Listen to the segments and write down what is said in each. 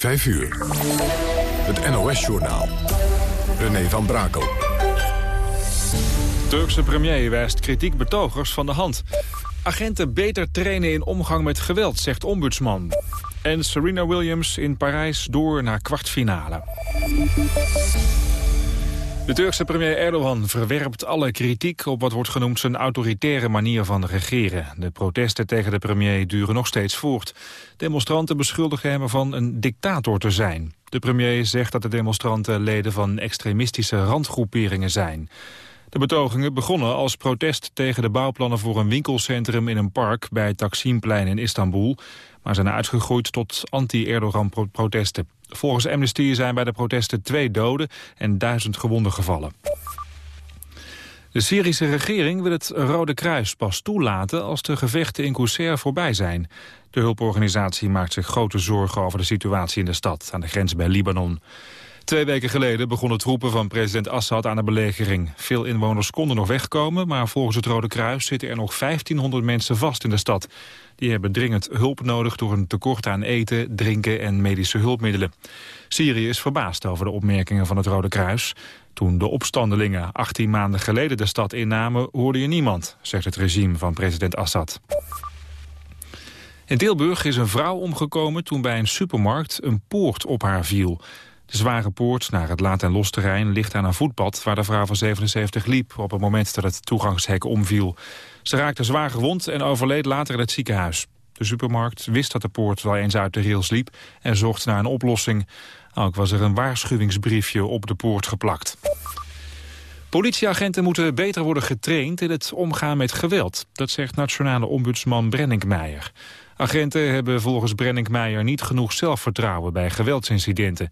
5 uur. Het NOS-journaal. René van Brakel. Turkse premier wijst kritiek betogers van de hand. Agenten beter trainen in omgang met geweld, zegt ombudsman. En Serena Williams in Parijs door naar kwartfinale. De Turkse premier Erdogan verwerpt alle kritiek op wat wordt genoemd zijn autoritaire manier van regeren. De protesten tegen de premier duren nog steeds voort. Demonstranten beschuldigen hem ervan een dictator te zijn. De premier zegt dat de demonstranten leden van extremistische randgroeperingen zijn. De betogingen begonnen als protest tegen de bouwplannen voor een winkelcentrum in een park bij Taksimplein in Istanbul, maar zijn uitgegroeid tot anti-Erdogan-protesten. Volgens Amnesty zijn bij de protesten twee doden en duizend gewonden gevallen. De Syrische regering wil het Rode Kruis pas toelaten als de gevechten in Qusair voorbij zijn. De hulporganisatie maakt zich grote zorgen over de situatie in de stad aan de grens bij Libanon. Twee weken geleden begonnen troepen van president Assad aan de belegering. Veel inwoners konden nog wegkomen, maar volgens het Rode Kruis zitten er nog 1500 mensen vast in de stad. Die hebben dringend hulp nodig door een tekort aan eten, drinken en medische hulpmiddelen. Syrië is verbaasd over de opmerkingen van het Rode Kruis. Toen de opstandelingen 18 maanden geleden de stad innamen, hoorde je niemand, zegt het regime van president Assad. In Tilburg is een vrouw omgekomen toen bij een supermarkt een poort op haar viel. De zware poort naar het laat- en losterrein ligt aan een voetpad... waar de vrouw van 77 liep op het moment dat het toegangshek omviel. Ze raakte zwaar gewond en overleed later in het ziekenhuis. De supermarkt wist dat de poort wel eens uit de rails liep... en zocht naar een oplossing. Ook was er een waarschuwingsbriefje op de poort geplakt. Politieagenten moeten beter worden getraind in het omgaan met geweld. Dat zegt nationale ombudsman Brenninkmeijer. Meijer. Agenten hebben volgens Brenninkmeijer niet genoeg zelfvertrouwen bij geweldsincidenten.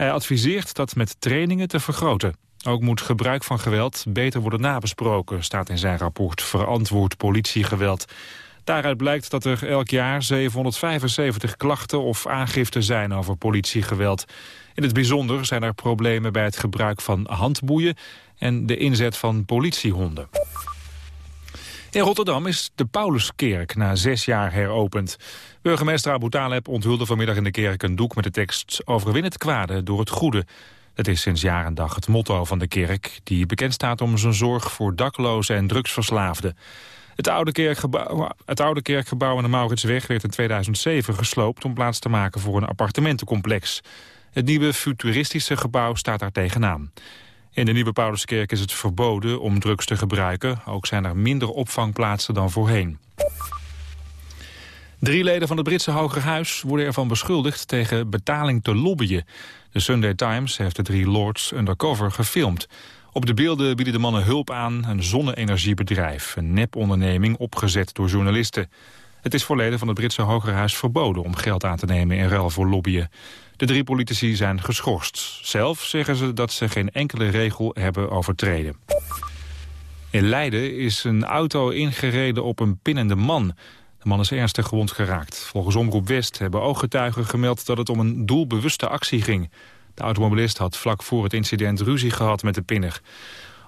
Hij adviseert dat met trainingen te vergroten. Ook moet gebruik van geweld beter worden nabesproken, staat in zijn rapport Verantwoord politiegeweld. Daaruit blijkt dat er elk jaar 775 klachten of aangiften zijn over politiegeweld. In het bijzonder zijn er problemen bij het gebruik van handboeien en de inzet van politiehonden. In Rotterdam is de Pauluskerk na zes jaar heropend. Burgemeester Abu Taleb onthulde vanmiddag in de kerk een doek met de tekst... Overwin het kwade door het goede. Het is sinds jaar en dag het motto van de kerk... die bekend staat om zijn zorg voor daklozen en drugsverslaafden. Het oude, kerkgebouw, het oude kerkgebouw aan de Mauritsweg werd in 2007 gesloopt... om plaats te maken voor een appartementencomplex. Het nieuwe futuristische gebouw staat daar tegenaan. In de Nieuwe Pauluskerk is het verboden om drugs te gebruiken. Ook zijn er minder opvangplaatsen dan voorheen. Drie leden van het Britse Hoge Huis worden ervan beschuldigd tegen betaling te lobbyen. De Sunday Times heeft de drie lords undercover gefilmd. Op de beelden bieden de mannen hulp aan een zonne-energiebedrijf, een neponderneming opgezet door journalisten. Het is voor leden van het Britse Hogerhuis verboden om geld aan te nemen in ruil voor lobbyen. De drie politici zijn geschorst. Zelf zeggen ze dat ze geen enkele regel hebben overtreden. In Leiden is een auto ingereden op een pinnende man. De man is ernstig gewond geraakt. Volgens Omroep West hebben ooggetuigen gemeld dat het om een doelbewuste actie ging. De automobilist had vlak voor het incident ruzie gehad met de pinner.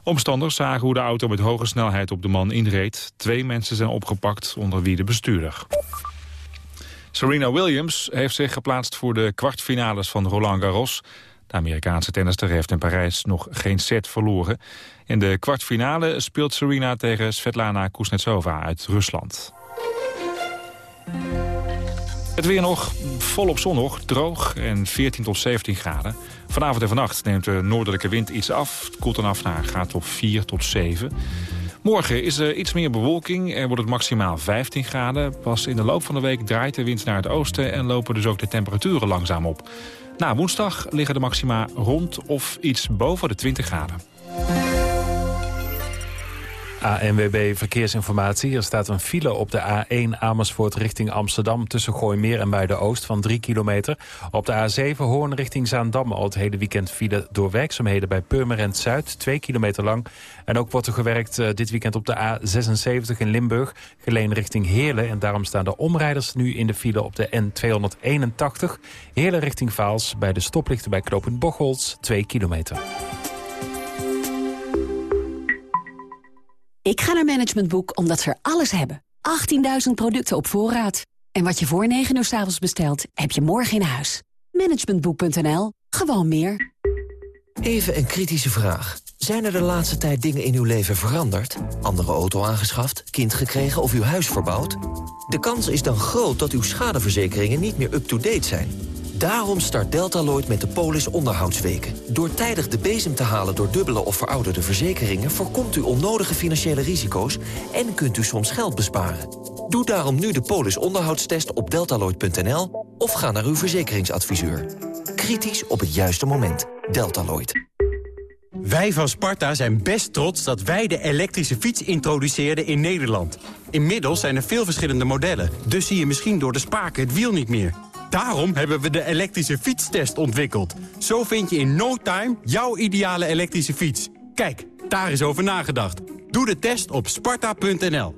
Omstanders zagen hoe de auto met hoge snelheid op de man inreed. Twee mensen zijn opgepakt, onder wie de bestuurder. Serena Williams heeft zich geplaatst voor de kwartfinales van Roland Garros. De Amerikaanse tennister heeft in Parijs nog geen set verloren. In de kwartfinale speelt Serena tegen Svetlana Kuznetsova uit Rusland. Het weer nog volop zonnig, droog en 14 tot 17 graden. Vanavond en vannacht neemt de noordelijke wind iets af. Het koelt dan af naar gaat op 4 tot 7. Morgen is er iets meer bewolking en wordt het maximaal 15 graden. Pas in de loop van de week draait de wind naar het oosten... en lopen dus ook de temperaturen langzaam op. Na woensdag liggen de maxima rond of iets boven de 20 graden. ANWB Verkeersinformatie. Er staat een file op de A1 Amersfoort richting Amsterdam... tussen Gooimeer en Muiden-Oost van 3 kilometer. Op de A7 Hoorn richting Zaandam al het hele weekend file... door werkzaamheden bij Purmerend Zuid, 2 kilometer lang. En ook wordt er gewerkt uh, dit weekend op de A76 in Limburg... geleen richting Heerlen. En daarom staan de omrijders nu in de file op de N281. Heerlen richting Vaals bij de stoplichten bij Knopend Bocholt, 2 kilometer. Ik ga naar Management Boek omdat ze er alles hebben. 18.000 producten op voorraad. En wat je voor 9 uur s avonds bestelt, heb je morgen in huis. Managementboek.nl. Gewoon meer. Even een kritische vraag. Zijn er de laatste tijd dingen in uw leven veranderd? Andere auto aangeschaft, kind gekregen of uw huis verbouwd? De kans is dan groot dat uw schadeverzekeringen niet meer up-to-date zijn. Daarom start Deltaloid met de Polis onderhoudsweken. Door tijdig de bezem te halen door dubbele of verouderde verzekeringen... voorkomt u onnodige financiële risico's en kunt u soms geld besparen. Doe daarom nu de Polis onderhoudstest op deltaloid.nl... of ga naar uw verzekeringsadviseur. Kritisch op het juiste moment. Deltaloid. Wij van Sparta zijn best trots dat wij de elektrische fiets introduceerden in Nederland. Inmiddels zijn er veel verschillende modellen, dus zie je misschien door de spaken het wiel niet meer. Daarom hebben we de elektrische fietstest ontwikkeld. Zo vind je in no time jouw ideale elektrische fiets. Kijk, daar is over nagedacht. Doe de test op sparta.nl.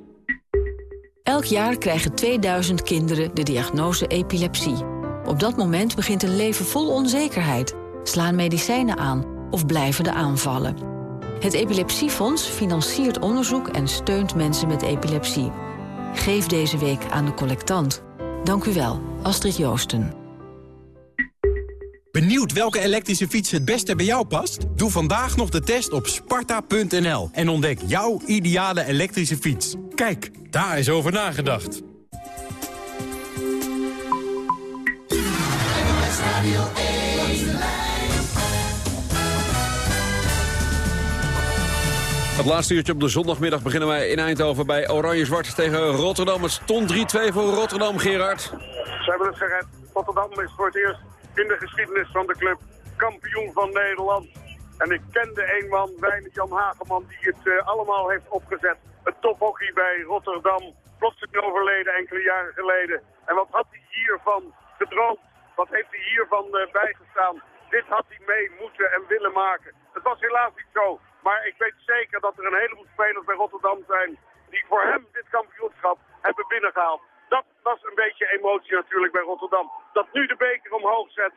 Elk jaar krijgen 2000 kinderen de diagnose epilepsie. Op dat moment begint een leven vol onzekerheid. Slaan medicijnen aan of blijven de aanvallen. Het Epilepsiefonds financiert onderzoek en steunt mensen met epilepsie. Geef deze week aan de collectant. Dank u wel, Astrid Joosten. Benieuwd welke elektrische fiets het beste bij jou past? Doe vandaag nog de test op sparta.nl en ontdek jouw ideale elektrische fiets. Kijk, daar is over nagedacht. Het laatste uurtje op de zondagmiddag beginnen wij in Eindhoven bij Oranje-Zwart tegen Rotterdam. Het stond 3-2 voor Rotterdam, Gerard. Ze hebben het gered. Rotterdam is voor het eerst in de geschiedenis van de club kampioen van Nederland. En ik kende een man, Wijn Jan Hageman, die het uh, allemaal heeft opgezet. Het tophockey bij Rotterdam, plotseling overleden enkele jaren geleden. En wat had hij hiervan gedroomd? Wat heeft hij hiervan uh, bijgestaan? Dit had hij mee moeten en willen maken. Het was helaas niet zo. Maar ik weet zeker dat er een heleboel spelers bij Rotterdam zijn die voor hem dit kampioenschap hebben binnengehaald. Dat was een beetje emotie natuurlijk bij Rotterdam. Dat nu de beker omhoog zet.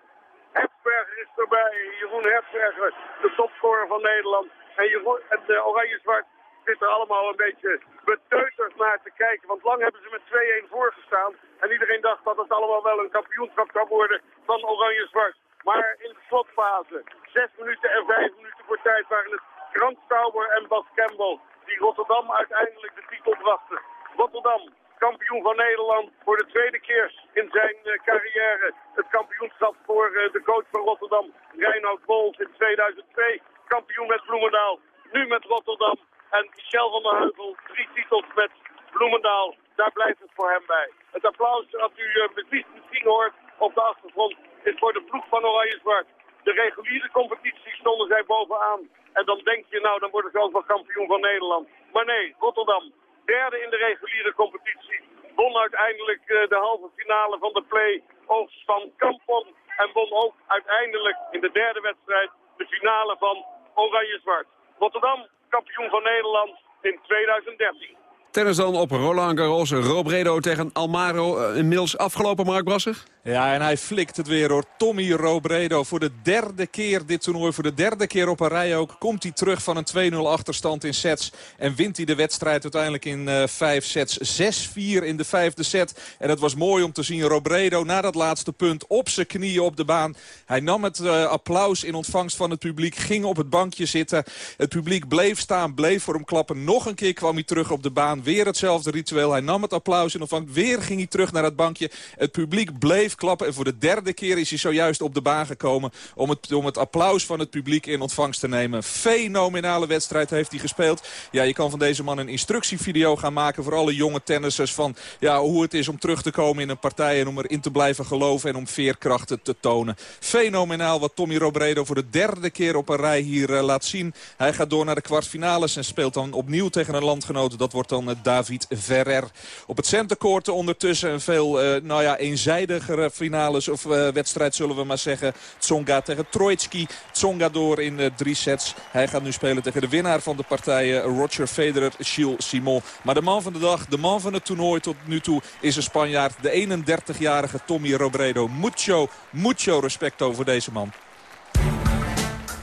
Hefberger is erbij. Jeroen Hefberger, de topscorer van Nederland. En, Oranje-Zwart zit er allemaal een beetje beteuterd naar te kijken. Want lang hebben ze met 2-1 voorgestaan. En iedereen dacht dat het allemaal wel een kampioenschap zou worden van Oranje-Zwart. Maar in de slotfase, 6 minuten en 5 minuten voor tijd, waren het Grant Stauber en Bas Campbell die Rotterdam uiteindelijk de titel brachten. Rotterdam, kampioen van Nederland, voor de tweede keer in zijn uh, carrière. Het kampioenschap voor uh, de coach van Rotterdam, Reinoud Bols in 2002. Kampioen met Bloemendaal, nu met Rotterdam. En Michel van der Heuvel, drie titels met Bloemendaal. Daar blijft het voor hem bij. Het applaus dat u uh, misschien hoort op de achtergrond is voor de ploeg van Oranje Zwart. De reguliere competitie stonden zij bovenaan. En dan denk je, nou, dan worden ze ook wel kampioen van Nederland. Maar nee, Rotterdam, derde in de reguliere competitie. Won uiteindelijk uh, de halve finale van de play-offs van Kampon. En won ook uiteindelijk in de derde wedstrijd de finale van Oranje-Zwart. Rotterdam, kampioen van Nederland in 2013. Tennis dan op Roland Garros. Robredo tegen Almaro. Uh, inmiddels afgelopen, Mark Brasser? Ja, en hij flikt het weer hoor. Tommy Robredo voor de derde keer dit toernooi. Voor de derde keer op een rij ook. Komt hij terug van een 2-0 achterstand in sets. En wint hij de wedstrijd uiteindelijk in uh, vijf sets. 6-4 in de vijfde set. En het was mooi om te zien. Robredo na dat laatste punt op zijn knieën op de baan. Hij nam het uh, applaus in ontvangst van het publiek. Ging op het bankje zitten. Het publiek bleef staan. Bleef voor hem klappen. Nog een keer kwam hij terug op de baan. Weer hetzelfde ritueel. Hij nam het applaus in ontvangst. Weer ging hij terug naar het bankje. Het publiek bleef klappen. En voor de derde keer is hij zojuist op de baan gekomen... om het, om het applaus van het publiek in ontvangst te nemen. Fenomenale wedstrijd heeft hij gespeeld. Ja, je kan van deze man een instructievideo gaan maken... voor alle jonge tennissers van ja, hoe het is om terug te komen in een partij... en om erin te blijven geloven en om veerkrachten te tonen. Fenomenaal wat Tommy Robredo voor de derde keer op een rij hier uh, laat zien. Hij gaat door naar de kwartfinales en speelt dan opnieuw tegen een landgenoot. Dat wordt dan uh, David Ferrer. Op het centercourt ondertussen een veel uh, nou ja, eenzijdigere finales of uh, wedstrijd zullen we maar zeggen. Tsonga tegen Troitsky. Tsonga door in uh, drie sets. Hij gaat nu spelen tegen de winnaar van de partijen Roger Federer, Gilles Simon. Maar de man van de dag, de man van het toernooi tot nu toe is een Spanjaard. De 31-jarige Tommy Robredo. Mucho, mucho respecto voor deze man.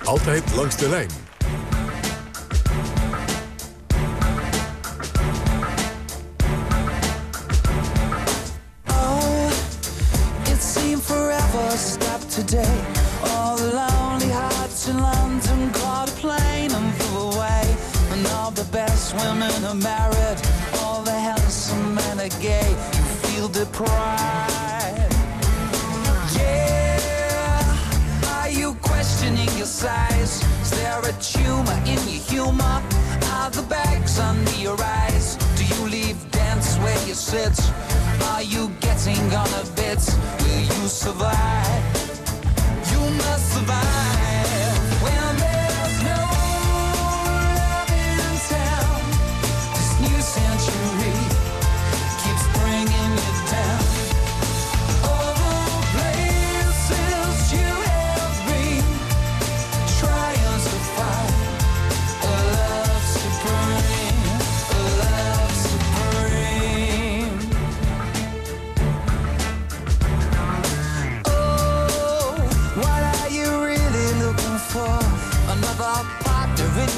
Altijd langs de lijn today. All the lonely hearts in London caught a plane and flew away. And all the best women are married. All the handsome men are gay. You feel deprived. Yeah. Are you questioning your size? Is there a tumor in your humor? Are the bags under your eyes? Do you leave dance where you sit? Are you getting on a bit? Will you survive? Must survive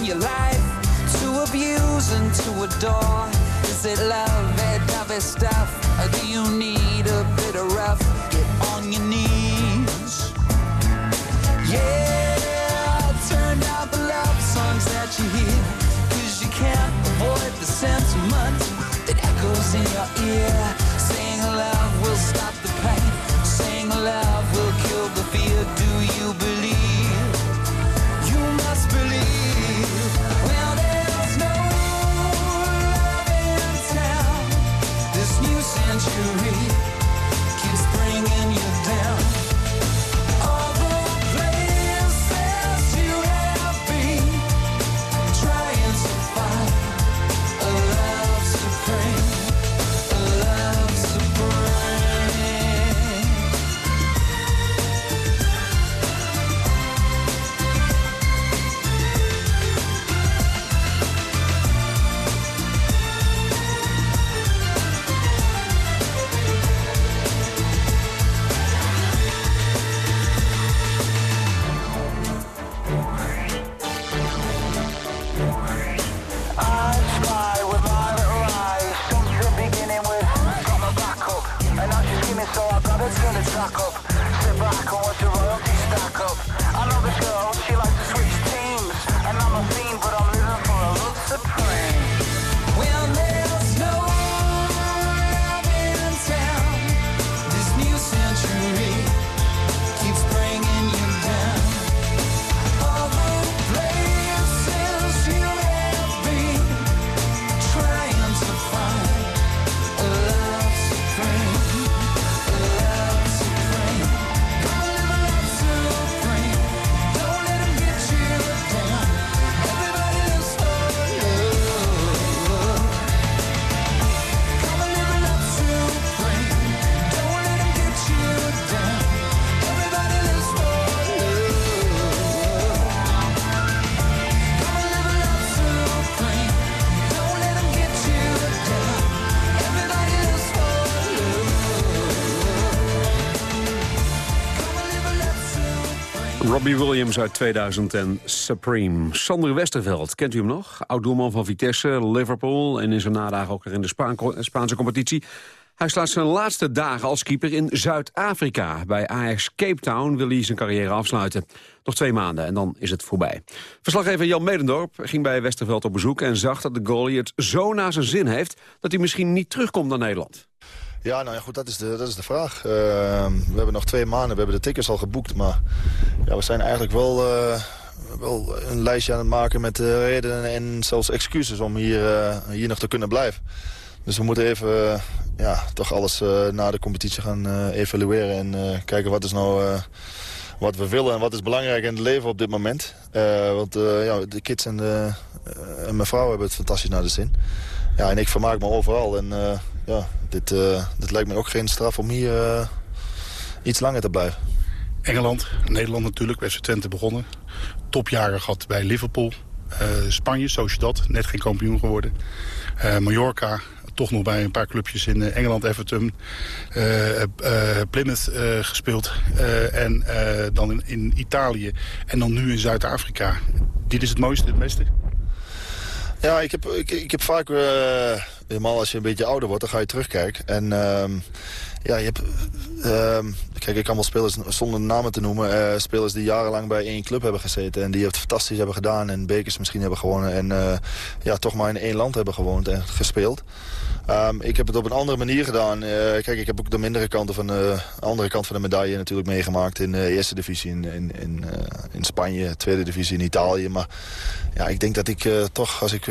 your life to abuse and to adore. Is it love, that dovey stuff, or do you need a bit of rough? Get on your knees. Yeah, turn down the love songs that you hear. Cause you can't avoid the sentiment that echoes in your ear. Robbie Williams uit 2000 en Supreme. Sander Westerveld, kent u hem nog? Oud-doelman van Vitesse, Liverpool... en in zijn nadagen ook in de Spaan Spaanse competitie. Hij slaat zijn laatste dagen als keeper in Zuid-Afrika. Bij Ajax Cape Town wil hij zijn carrière afsluiten. Nog twee maanden en dan is het voorbij. Verslaggever Jan Medendorp ging bij Westerveld op bezoek... en zag dat de goalie het zo naar zijn zin heeft... dat hij misschien niet terugkomt naar Nederland. Ja, nou ja, goed, dat is de, dat is de vraag. Uh, we hebben nog twee maanden, we hebben de tickets al geboekt. Maar ja, we zijn eigenlijk wel, uh, wel een lijstje aan het maken met uh, redenen en zelfs excuses om hier, hier nog te kunnen blijven. Dus we moeten even ja, toch alles na de competitie gaan evalueren en kijken wat is nou wat we willen en wat is belangrijk in het leven op dit moment. want ja, de kids en, de, en mijn vrouw hebben het fantastisch naar de zin. Ja, en ik vermaak me overal. En ja, dit, uh, dit lijkt me ook geen straf om hier uh, iets langer te blijven. Engeland, Nederland natuurlijk, bij Twente begonnen. Topjaren gehad bij Liverpool. Spanje, Sociedad, net geen kampioen geworden. Mallorca, toch nog bij een paar clubjes in Engeland, Everton, Plymouth gespeeld. en dan in, in Italië en dan nu in Zuid-Afrika. Dit is het mooiste, het beste? Ja, ik heb, ik, ik heb vaak uh, helemaal als je een beetje ouder wordt, dan ga je terugkijken. En ehm, ja, je hebt... ehm, kijk, ik kan wel spelers, zonder namen te noemen... eh, spelers die jarenlang bij één club hebben gezeten... en die het fantastisch hebben gedaan en bekers misschien hebben gewonnen... en eh, ja, toch maar in één land hebben gewoond en gespeeld. Ehm, ik heb het op een andere manier gedaan. Eh, kijk, ik heb ook de mindere kanten van de andere kant van de medaille natuurlijk meegemaakt... in de eerste divisie in, in, in, in Spanje, tweede divisie in Italië. Maar ja, ik denk dat ik toch, als ik...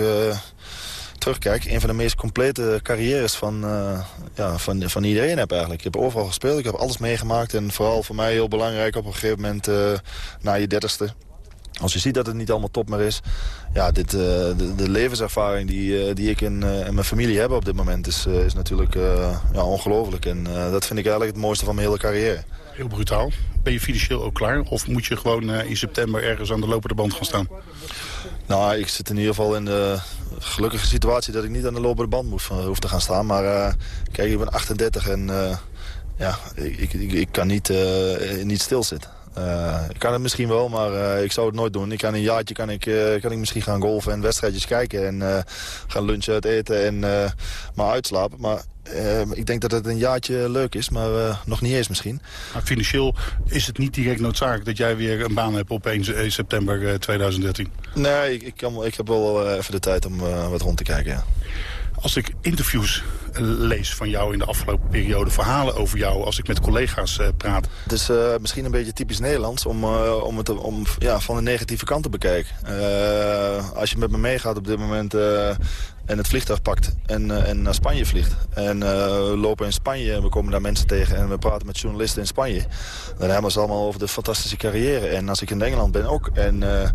terugkijk, een van de meest complete carrières van, eh, ja, van, van iedereen heb eigenlijk. Ik heb overal gespeeld, ik heb alles meegemaakt. En vooral voor mij heel belangrijk op een gegeven moment eh, na je dertigste. Als je ziet dat het niet allemaal top meer is. Ja, dit, eh, de, levenservaring die, die ik en, mijn familie hebben op dit moment is, is natuurlijk ja, ongelooflijk. En dat vind ik eigenlijk het mooiste van mijn hele carrière. Heel brutaal. Ben je financieel ook klaar? Of moet je gewoon eh, in september ergens aan de lopende band gaan staan? Nou, ik zit in ieder geval in de gelukkige situatie dat ik niet aan de lopende band moet, eh, hoef te gaan staan. Maar eh, kijk, ik ben 38 en ja, ik, ik, ik, kan niet, eh, niet stilzitten. Ik kan het misschien wel, maar ik zou het nooit doen. Ik kan een jaartje kan ik, kan ik misschien gaan golfen en wedstrijdjes kijken. En gaan lunchen, uit eten en maar uitslapen. Maar eh, ik denk dat het een jaartje leuk is, maar eh, nog niet eens misschien. Maar financieel is het niet direct noodzakelijk dat jij weer een baan hebt op 1 eh, september eh, 2013. Nee, ik, ik, kan, ik heb wel eh, even de tijd om eh, wat rond te kijken, ja. Als ik interviews eh, lees van jou in de afgelopen periode, verhalen over jou, als ik met collega's eh, praat. Het is eh, misschien een beetje typisch Nederlands om, eh, om het om, ja, van de negatieve kant te bekijken. Eh, als je met me meegaat op dit moment eh, en het vliegtuig pakt en, eh, en naar Spanje vliegt. En eh, we lopen in Spanje en we komen daar mensen tegen en we praten met journalisten in Spanje. Dan hebben ze allemaal over de fantastische carrière. En als ik in Engeland ben ook. En eh,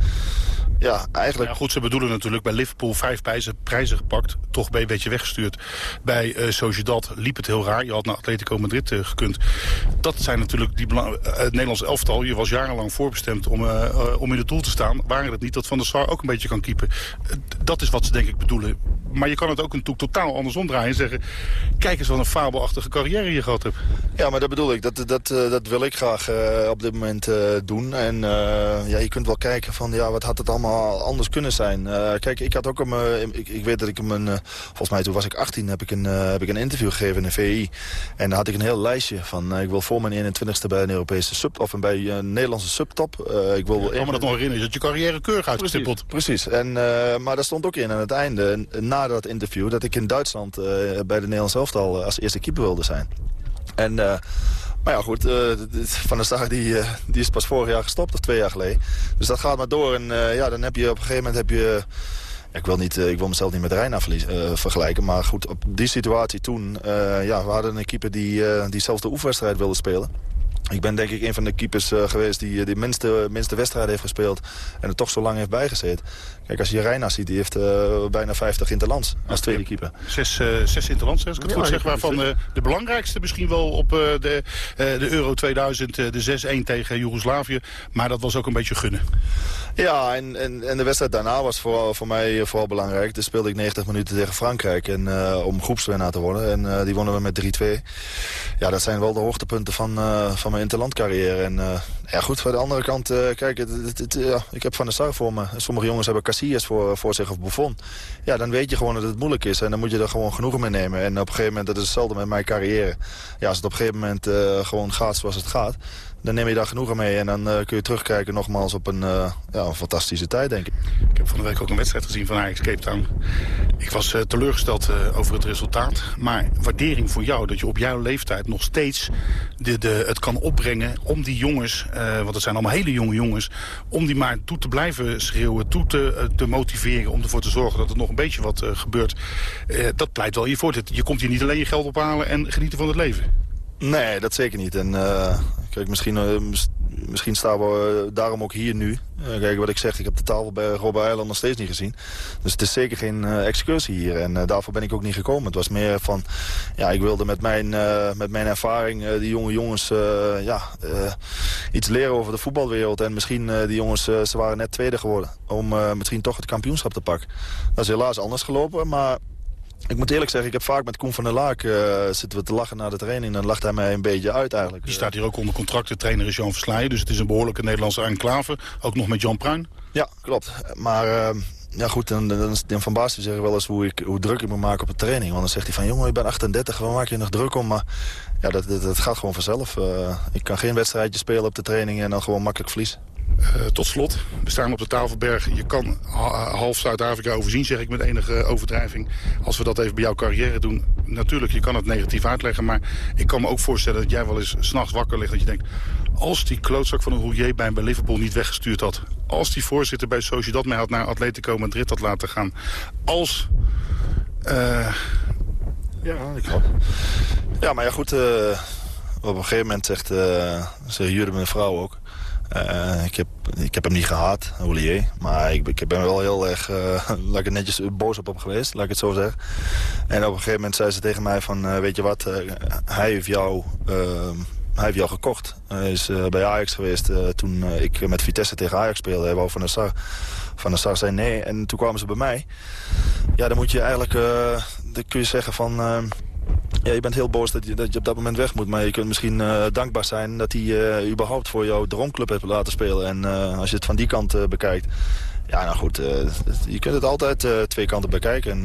ja, eigenlijk... Ja, goed, ze bedoelen natuurlijk bij Liverpool vijf prijzen, prijzen gepakt. Toch ben je een beetje weggestuurd. Bij eh Sociedad liep het heel raar. Je had naar Atletico Madrid eh, gekund. Dat zijn natuurlijk die belang- eh, het Nederlands elftal. Je was jarenlang voorbestemd om, om in het doel te staan. Waren het niet dat Van der Sar ook een beetje kan keepen. Dat is wat ze denk ik bedoelen. Maar je kan het ook natuurlijk totaal andersom draaien en zeggen... kijk eens wat een fabelachtige carrière je gehad hebt. Ja, maar dat bedoel ik. Dat, dat, dat wil ik graag op dit moment doen. En ja, je kunt wel kijken van, ja, wat had het allemaal anders kunnen zijn. Eh, kijk, ik had ook een, eh, ik, ik weet dat ik hem een, eh, volgens mij toen was ik 18, heb ik een, heb ik een interview gegeven in de VI. En daar had ik een heel lijstje van, ik wil voor mijn 21ste bij een Europese sub, of bij een Nederlandse subtop. Ik wil Ik kan me dat nog herinneren. Dat je carrière keurig uitgestippeld. Precies. En, maar daar stond ook in aan het einde, na dat interview... dat ik in Duitsland bij de Nederlands elftal als eerste keeper wilde zijn. En, maar ja, goed, eh, Van der Sar die, eh, die is pas vorig jaar gestopt, of twee jaar geleden. Dus dat gaat maar door. En eh, ja, dan heb je op een gegeven moment heb je... ik, wil niet, ik wil mezelf niet met Reina eh, vergelijken. Maar goed, op die situatie toen... ja, we hadden een keeper die, eh, die zelfs de oefenwedstrijd wilde spelen. Ik ben denk ik een van de keepers geweest die de minste, minste wedstrijd heeft gespeeld. En er toch zo lang heeft bijgezeten. Kijk, als je Reina ziet, die heeft eh, bijna 50 interlands als tweede keeper. Zes, eh zes interlands, als ik het Ja, goed zeg. Waarvan eh, de belangrijkste misschien wel op eh, de, eh, de Euro 2000, eh, de 6-1 tegen Joegoslavië. Maar dat was ook een beetje gunnen. Ja, en, en, en de wedstrijd daarna was voor, voor mij vooral belangrijk. Dus speelde ik 90 minuten tegen Frankrijk en, eh, om groepswinnaar te worden. En eh, die wonnen we met 3-2. Ja, dat zijn wel de hoogtepunten van, eh, van mijn interlandcarrière. En eh, ja, goed, van de andere kant, eh, kijk, het, het- het- ja, ik heb Van der Sar voor me. Sommige jongens hebben Casillas voor, voor zich of Buffon. Ja, dan weet je gewoon dat het moeilijk is. En dan moet je er gewoon genoegen mee nemen. En op een gegeven moment, dat is hetzelfde met mijn carrière. Ja, als het op een gegeven moment eh, gewoon gaat zoals het gaat... dan neem je daar genoegen mee. En dan eh, kun je terugkijken nogmaals op een, eh, ja, een fantastische tijd, denk ik. Heb van de week ook een wedstrijd gezien van Ajax Cape Town. Ik was eh, teleurgesteld eh, over het resultaat. Maar waardering voor jou dat je op jouw leeftijd nog steeds de, de, het kan opbrengen om die jongens, eh, want het zijn allemaal hele jonge jongens, om die maar toe te blijven schreeuwen, toe te, te motiveren, om ervoor te zorgen dat er nog een beetje wat gebeurt. Dat pleit wel hiervoor. Je komt hier niet alleen je geld ophalen en genieten van het leven. Nee, dat zeker niet. En eh, kijk, misschien, mis- misschien staan we eh, daarom ook hier nu. Eh, kijk, wat ik zeg, ik heb de tafel bij Robben Eiland nog steeds niet gezien. Dus het is zeker geen eh, excursie hier. En daarvoor ben ik ook niet gekomen. Het was meer van, ja, ik wilde met mijn, met mijn ervaring die jonge jongens ja, iets leren over de voetbalwereld. En misschien, die jongens, ze waren net tweede geworden. Om misschien toch het kampioenschap te pakken. Dat is helaas anders gelopen, maar... Ik moet eerlijk zeggen, ik heb vaak met Koen van der Laak eh, zitten we te lachen na de training. Dan lacht hij mij een beetje uit eigenlijk. Die staat hier ook onder contract. De trainer is Jan Versleijen. Dus het is een behoorlijke Nederlandse enclave. Ook nog met Jan Pruin. Ja, klopt. Maar eh, ja goed, dan, dan, dan Van Baas zeggen wel eens hoe, ik, hoe druk ik me maak op de training. Want dan zegt hij van, jongen, je bent 38, waar maak je nog druk om? Maar ja, dat, dat, dat gaat gewoon vanzelf. Uh, ik kan geen wedstrijdje spelen op de training en dan gewoon makkelijk verliezen. Uh, tot slot, we staan op de Tafelberg. Je kan half Zuid-Afrika overzien, zeg ik met enige overdrijving. Als we dat even bij jouw carrière doen. Natuurlijk, je kan het negatief uitleggen. Maar ik kan me ook voorstellen dat jij wel eens s'nachts wakker ligt. Dat je denkt, als die klootzak van een Roulier bij, Liverpool niet weggestuurd had... als die voorzitter bij Sociedad mij had naar Atletico Madrid had laten gaan... als... Uh... Ja, ik hoop. Ja, maar ja goed, uh, op een gegeven moment zegt, uh, zeggen jullie mijn vrouw ook... Uh, ik, heb, ik heb hem niet gehaat, Olivier. Maar ik, ik ben wel heel erg, uh, netjes, boos op hem geweest, laat ik het zo zeggen. En op een gegeven moment zei ze tegen mij van, uh, weet je wat, hij heeft jou... hij heeft jou gekocht. Hij is bij Ajax geweest toen ik met Vitesse tegen Ajax speelde. Hij wou van de Sar. Van de Sar zei nee. En toen kwamen ze bij mij. Ja, dan moet je eigenlijk... dan kun je zeggen van ja, je bent heel boos dat je, dat je op dat moment weg moet. Maar je kunt misschien uh, dankbaar zijn dat hij uh, überhaupt voor jouw droomclub heeft laten spelen. En uh, als je het van die kant bekijkt... Ja, nou goed, je kunt het altijd twee kanten bekijken. En,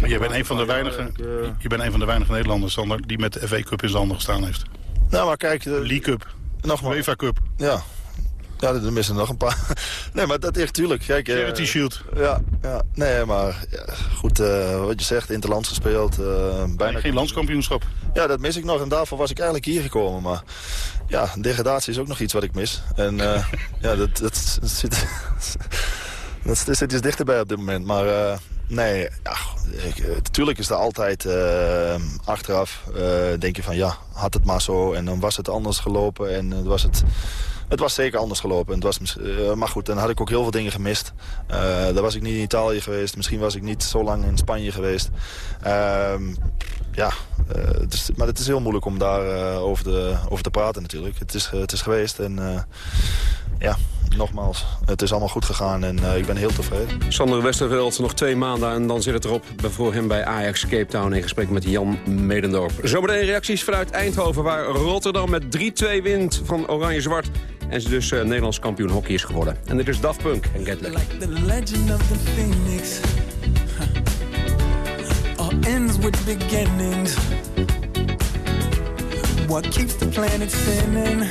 maar je bent, een van de weinigen, je bent een van de weinige Nederlanders, Sander, die met de FA Cup in zijn handen gestaan heeft. Nou, maar kijk... League Cup. Nogmaals. UEFA Cup. Ja, ja, er missen nog een paar. nee, maar dat echt, tuurlijk. Kijk, eh, Charity Shield. Ja, ja, nee, maar ja, goed, uh, wat je zegt, interlands gespeeld. Uh, bijna geen landskampioenschap. Ja, dat mis ik nog en daarvoor was ik eigenlijk hier gekomen. Maar ja, degradatie is ook nog iets wat ik mis. En ja, dat, dat, dat, zit, dat zit iets dichterbij op dit moment. Maar nee, ja, natuurlijk is er altijd achteraf, denk je van ja, had het maar zo. En dan was het anders gelopen en was het het was zeker anders gelopen. Het was, uh, maar goed, dan had ik ook heel veel dingen gemist. Uh, daar was ik niet in Italië geweest. Misschien was ik niet zo lang in Spanje geweest. Uh, ja, het is, maar het is heel moeilijk om daar over, de, over te praten natuurlijk. Het is, het is geweest en ja, nogmaals, het is allemaal goed gegaan en uh, ik ben heel tevreden. Sander Westerveld, nog twee maanden en dan zit het erop. Voor hem bij Ajax Cape Town in gesprek met Jan Medendorp. Zometeen reacties vanuit Eindhoven, waar Rotterdam met 3-2 wint van Oranje-Zwart. En ze dus uh, Nederlands kampioen hockey is geworden. En dit is Daft Punk en Get Lucky. Like the legend of the phoenix. Huh. All ends with beginnings. What keeps the planet spinning?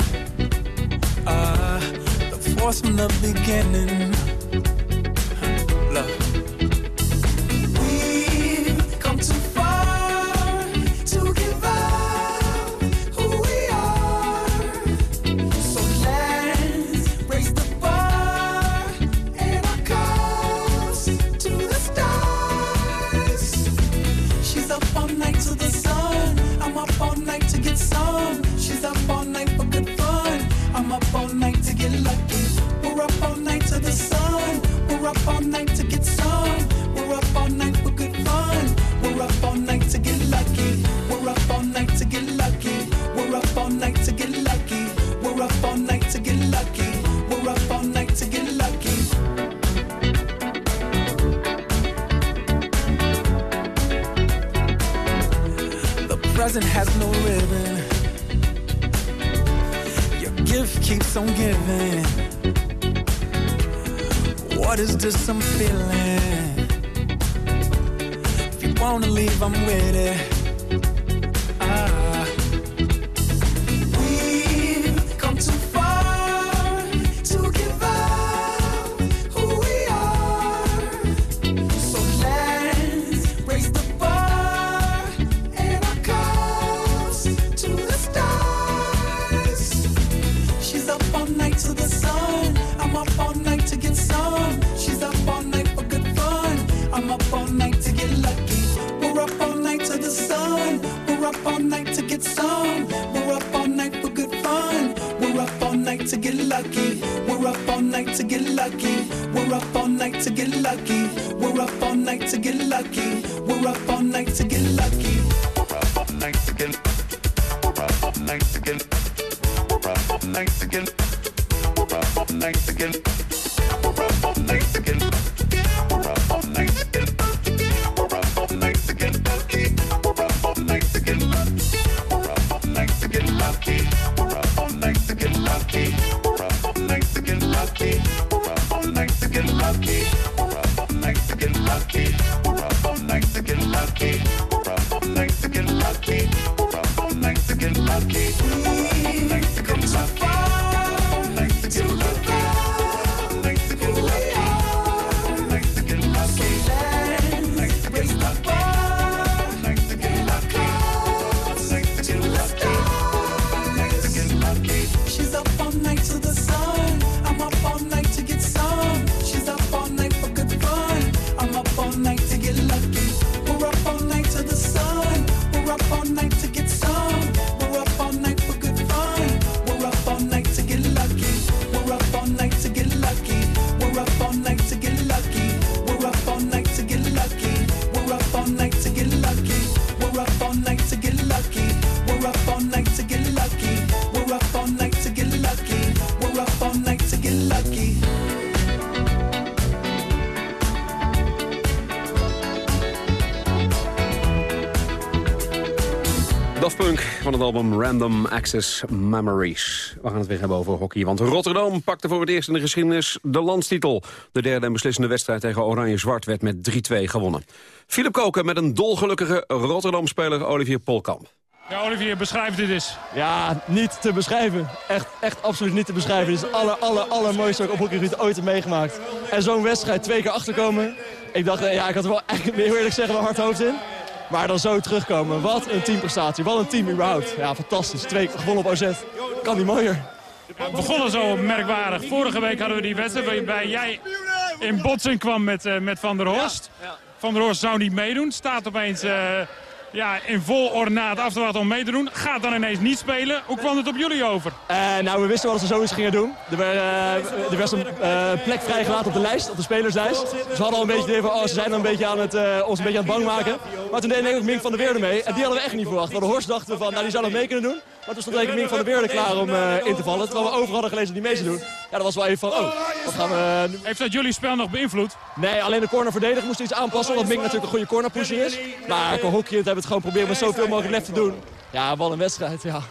Uh, the force from the beginning. What is this I'm feeling? up all night to get lucky. Het album Random Access Memories. We gaan het weer hebben over hockey, want Rotterdam pakte voor het eerst in de geschiedenis de landstitel. De derde en beslissende wedstrijd tegen Oranje-Zwart werd met 3-2 gewonnen. Philip Koken met een dolgelukkige Rotterdam-speler Olivier Polkamp. Ja, Olivier, beschrijf dit eens. Ja, niet te beschrijven. Echt, echt absoluut niet te beschrijven. Dit is het aller, aller, allermooiste wat ik op hockeygebied ooit heb meegemaakt. En zo'n wedstrijd twee keer achterkomen. Ik dacht, ja, ik had er wel eigenlijk, heel eerlijk zeggen, wel hard hoofd in. Maar dan zo terugkomen. Wat een teamprestatie. Wat een team überhaupt. Ja, fantastisch. Twee keer gewonnen op OZ. Kan niet mooier. We begonnen zo merkwaardig. Vorige week hadden we die wedstrijd waarbij jij in botsing kwam met, eh, met Van der Horst. Van der Horst zou niet meedoen. Staat opeens eh, ja, in vol ornaat af te wachten om mee te doen. Gaat dan ineens niet spelen. Hoe kwam het op jullie over? Eh, nou, we wisten wel dat ze zoiets gingen doen. Er, werd, eh, er een eh, plek vrijgelaten op de lijst, op de spelerslijst. Dus we hadden al een beetje het idee van, oh, ze zijn een beetje aan het, ons een beetje aan het bang maken. Maar toen deed ook Mink van der Weerde mee. En die hadden we echt niet verwacht. Want de Horst dachten van, nou, die zou nog mee kunnen doen. Maar toen stond eigenlijk Mink van der Weerde klaar om in te vallen. Terwijl we over hadden gelezen dat die mee zou doen. Ja, dat was wel even van, oh, wat gaan we nu... Heeft dat jullie spel nog beïnvloed? Nee, alleen de corner verdedigen moest iets aanpassen. Omdat Mink natuurlijk een goede cornerpusher is. Maar qua hockey hebben het gewoon proberen met zoveel mogelijk lef te doen. Ja, wel een wedstrijd, ja.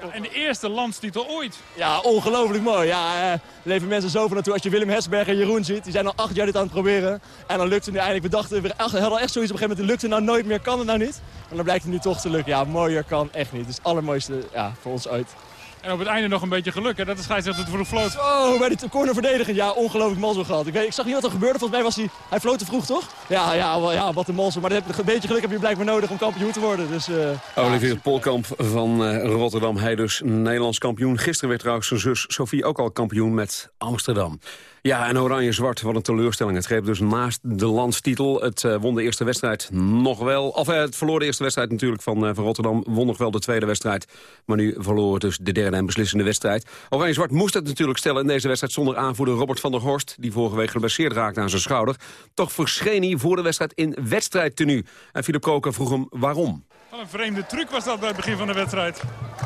Ja, en de eerste landstitel ooit. Ja, ongelooflijk mooi. Ja, eh, leven mensen zoveel naartoe. Als je Willem Hesberg en Jeroen ziet, die zijn al acht jaar dit aan het proberen. En dan lukt het nu eindelijk. We dachten, we hadden al echt zoiets op een gegeven moment, het lukte nou nooit meer, kan het nou niet? En dan blijkt het nu toch te lukken. Ja, mooier kan echt niet. Het is het allermooiste ja, voor ons ooit. En op het einde nog een beetje geluk, hè? Dat de scheidsrechter het vroeg floot. Oh, bij die corner verdedigen. Ja, ongelooflijk mazzel gehad. Ik, weet, ik zag niet wat er gebeurde. Volgens mij was hij... Hij floot te vroeg, toch? Ja, ja, wel, ja wat een mazzel. Maar dat heb, een beetje geluk heb je blijkbaar nodig om kampioen te worden. Dus, eh, Olivier Polkamp van eh, Rotterdam, hij dus Nederlands kampioen. Gisteren werd trouwens zijn zus Sophie ook al kampioen met Amsterdam. Ja, en Oranje-Zwart, wat een teleurstelling. Het greep dus naast de landstitel. Het eh, won de eerste wedstrijd nog wel. Of eh, het verloor de eerste wedstrijd natuurlijk van, eh, van Rotterdam. Won nog wel de tweede wedstrijd. Maar nu verloor het dus de derde en beslissende wedstrijd. Oranje-Zwart moest het natuurlijk stellen in deze wedstrijd... zonder aanvoerder Robert van der Horst... die vorige week geblesseerd raakte aan zijn schouder. Toch verscheen hij voor de wedstrijd in wedstrijdtenu. En Philip Koker vroeg hem waarom. Wat een vreemde truc was dat bij het begin van de wedstrijd.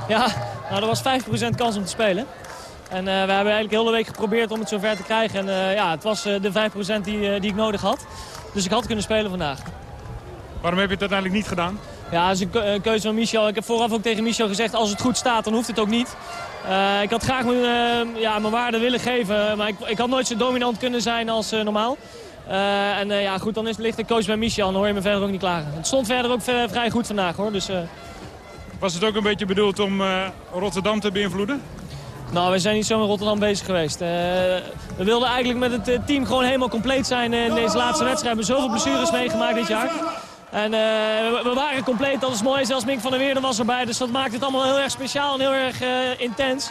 Ja, nou, er was 50% kans om te spelen. En eh, we hebben eigenlijk heel de week geprobeerd om het zover te krijgen. En eh, ja, het was eh, de 5% die, die ik nodig had. Dus ik had kunnen spelen vandaag. Waarom heb je het uiteindelijk niet gedaan? Ja, dat is een, ke- een keuze van Michel. Ik heb vooraf ook tegen Michel gezegd, als het goed staat, dan hoeft het ook niet. Ik had graag mijn, ja, mijn waarde willen geven, maar ik, ik had nooit zo dominant kunnen zijn als normaal. En ja, goed, dan is, ligt de coach bij Michel en dan hoor je me verder ook niet klagen. Het stond verder ook vrij goed vandaag hoor. Dus, Was het ook een beetje bedoeld om Rotterdam te beïnvloeden? Nou, we zijn niet zo in Rotterdam bezig geweest. Eh, we wilden eigenlijk met het eh, team gewoon helemaal compleet zijn in deze laatste wedstrijd. We hebben zoveel blessures meegemaakt dit jaar. En eh, we, waren compleet, dat is mooi. Zelfs Mink van der Weerden was erbij. Dus dat maakt het allemaal heel erg speciaal en heel erg intens.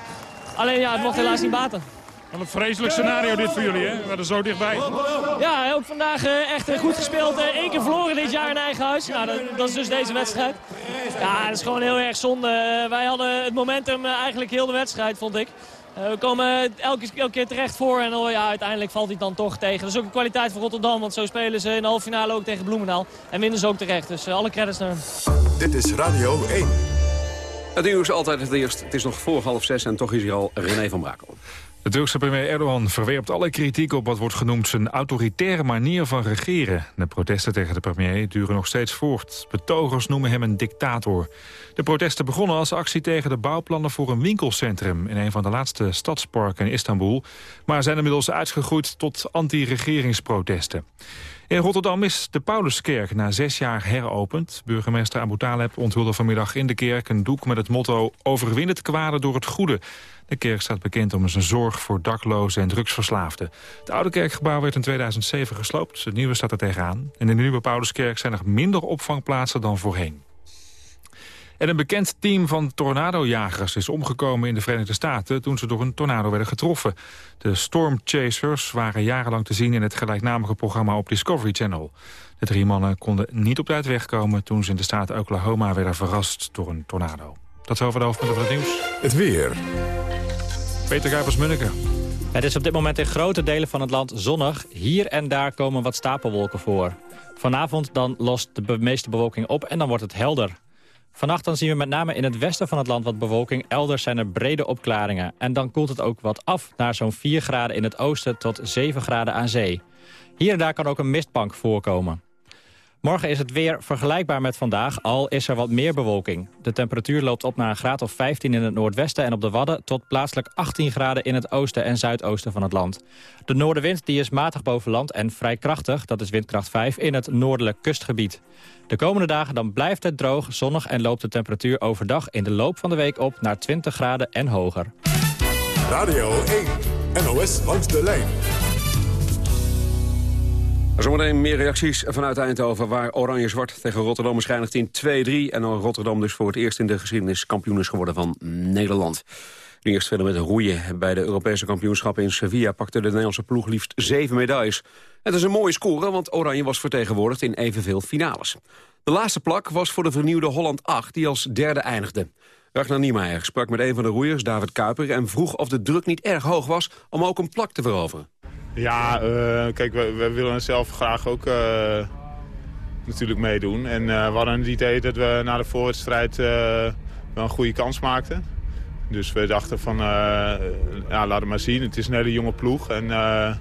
Alleen ja, het mocht helaas niet baten. Wat een vreselijk scenario dit voor jullie, hè? We waren er zo dichtbij. Ja, ook vandaag eh, echt eh, goed gespeeld. Eén keer verloren dit jaar in eigen huis. Nou, dat, dat is dus deze wedstrijd. Ja, dat is gewoon heel erg zonde. Eh, wij hadden het momentum eh, eigenlijk heel de wedstrijd, vond ik. Eh, we komen elke, elke keer terecht voor en oh, ja, uiteindelijk valt hij dan toch tegen. Dat is ook een kwaliteit voor Rotterdam, want zo spelen ze in de halve finale ook tegen Bloemendaal. En winnen ze ook terecht, dus eh, alle credits naar hem. Dit is Radio 1. Het nieuws is altijd het eerst. Het is nog voor half zes en toch is hier al René van Brakel. De Turkse premier Erdogan verwerpt alle kritiek op wat wordt genoemd zijn autoritaire manier van regeren. De protesten tegen de premier duren nog steeds voort. Betogers noemen hem een dictator. De protesten begonnen als actie tegen de bouwplannen voor een winkelcentrum in een van de laatste stadsparken in Istanbul, maar zijn inmiddels uitgegroeid tot anti-regeringsprotesten. In Rotterdam is de Pauluskerk na zes jaar heropend. Burgemeester Abu Taleb onthulde vanmiddag in de kerk een doek met het motto Overwin het kwade door het goede. De kerk staat bekend om zijn zorg voor daklozen en drugsverslaafden. Het oude kerkgebouw werd in 2007 gesloopt. Het nieuwe staat er tegenaan. En in de nieuwe Pauluskerk zijn er minder opvangplaatsen dan voorheen. En een bekend team van tornadojagers is omgekomen in de Verenigde Staten... toen ze door een tornado werden getroffen. De Storm Chasers waren jarenlang te zien in het gelijknamige programma op Discovery Channel. De drie mannen konden niet op tijd wegkomen toen ze in de staat Oklahoma werden verrast door een tornado. Dat is over de hoofdpunten van het nieuws. Het weer. Peter Kuipers-Munneke. Het is op dit moment in grote delen van het land zonnig. Hier en daar komen wat stapelwolken voor. Vanavond dan lost de meeste bewolking op en dan wordt het helder. Vannacht dan zien we met name in het westen van het land wat bewolking. Elders zijn er brede opklaringen. En dan koelt het ook wat af naar zo'n 4 graden in het oosten tot 7 graden aan zee. Hier en daar kan ook een mistbank voorkomen. Morgen is het weer vergelijkbaar met vandaag, al is er wat meer bewolking. De temperatuur loopt op naar een graad of 15 in het noordwesten en op de Wadden... tot plaatselijk 18 graden in het oosten en zuidoosten van het land. De noordenwind die is matig boven land en vrij krachtig, dat is windkracht 5... in het noordelijk kustgebied. De komende dagen dan blijft het droog, zonnig en loopt de temperatuur overdag... in de loop van de week op naar 20 graden en hoger. Radio 1, NOS langs de lijn. Zometeen meer reacties vanuit Eindhoven... waar Oranje-Zwart tegen Rotterdam beschijnigt in 2-3... en Rotterdam dus voor het eerst in de geschiedenis kampioen is geworden van Nederland. Nu eerst verder met roeien. Bij de Europese kampioenschappen in Sevilla pakte de Nederlandse ploeg liefst zeven medailles. Het is een mooie score, want Oranje was vertegenwoordigd in evenveel finales. De laatste plak was voor de vernieuwde Holland 8, die als derde eindigde. Ragnar Niemeyer sprak met een van de roeiers, David Kuiper... en vroeg of de druk niet erg hoog was om ook een plak te veroveren. Ja, eh, kijk, we, we willen zelf graag ook eh, natuurlijk meedoen. En eh, we hadden het idee dat we na de voorwedstrijd wel een goede kans maakten. Dus we dachten van, ja, laat het maar zien. Het is een hele jonge ploeg en we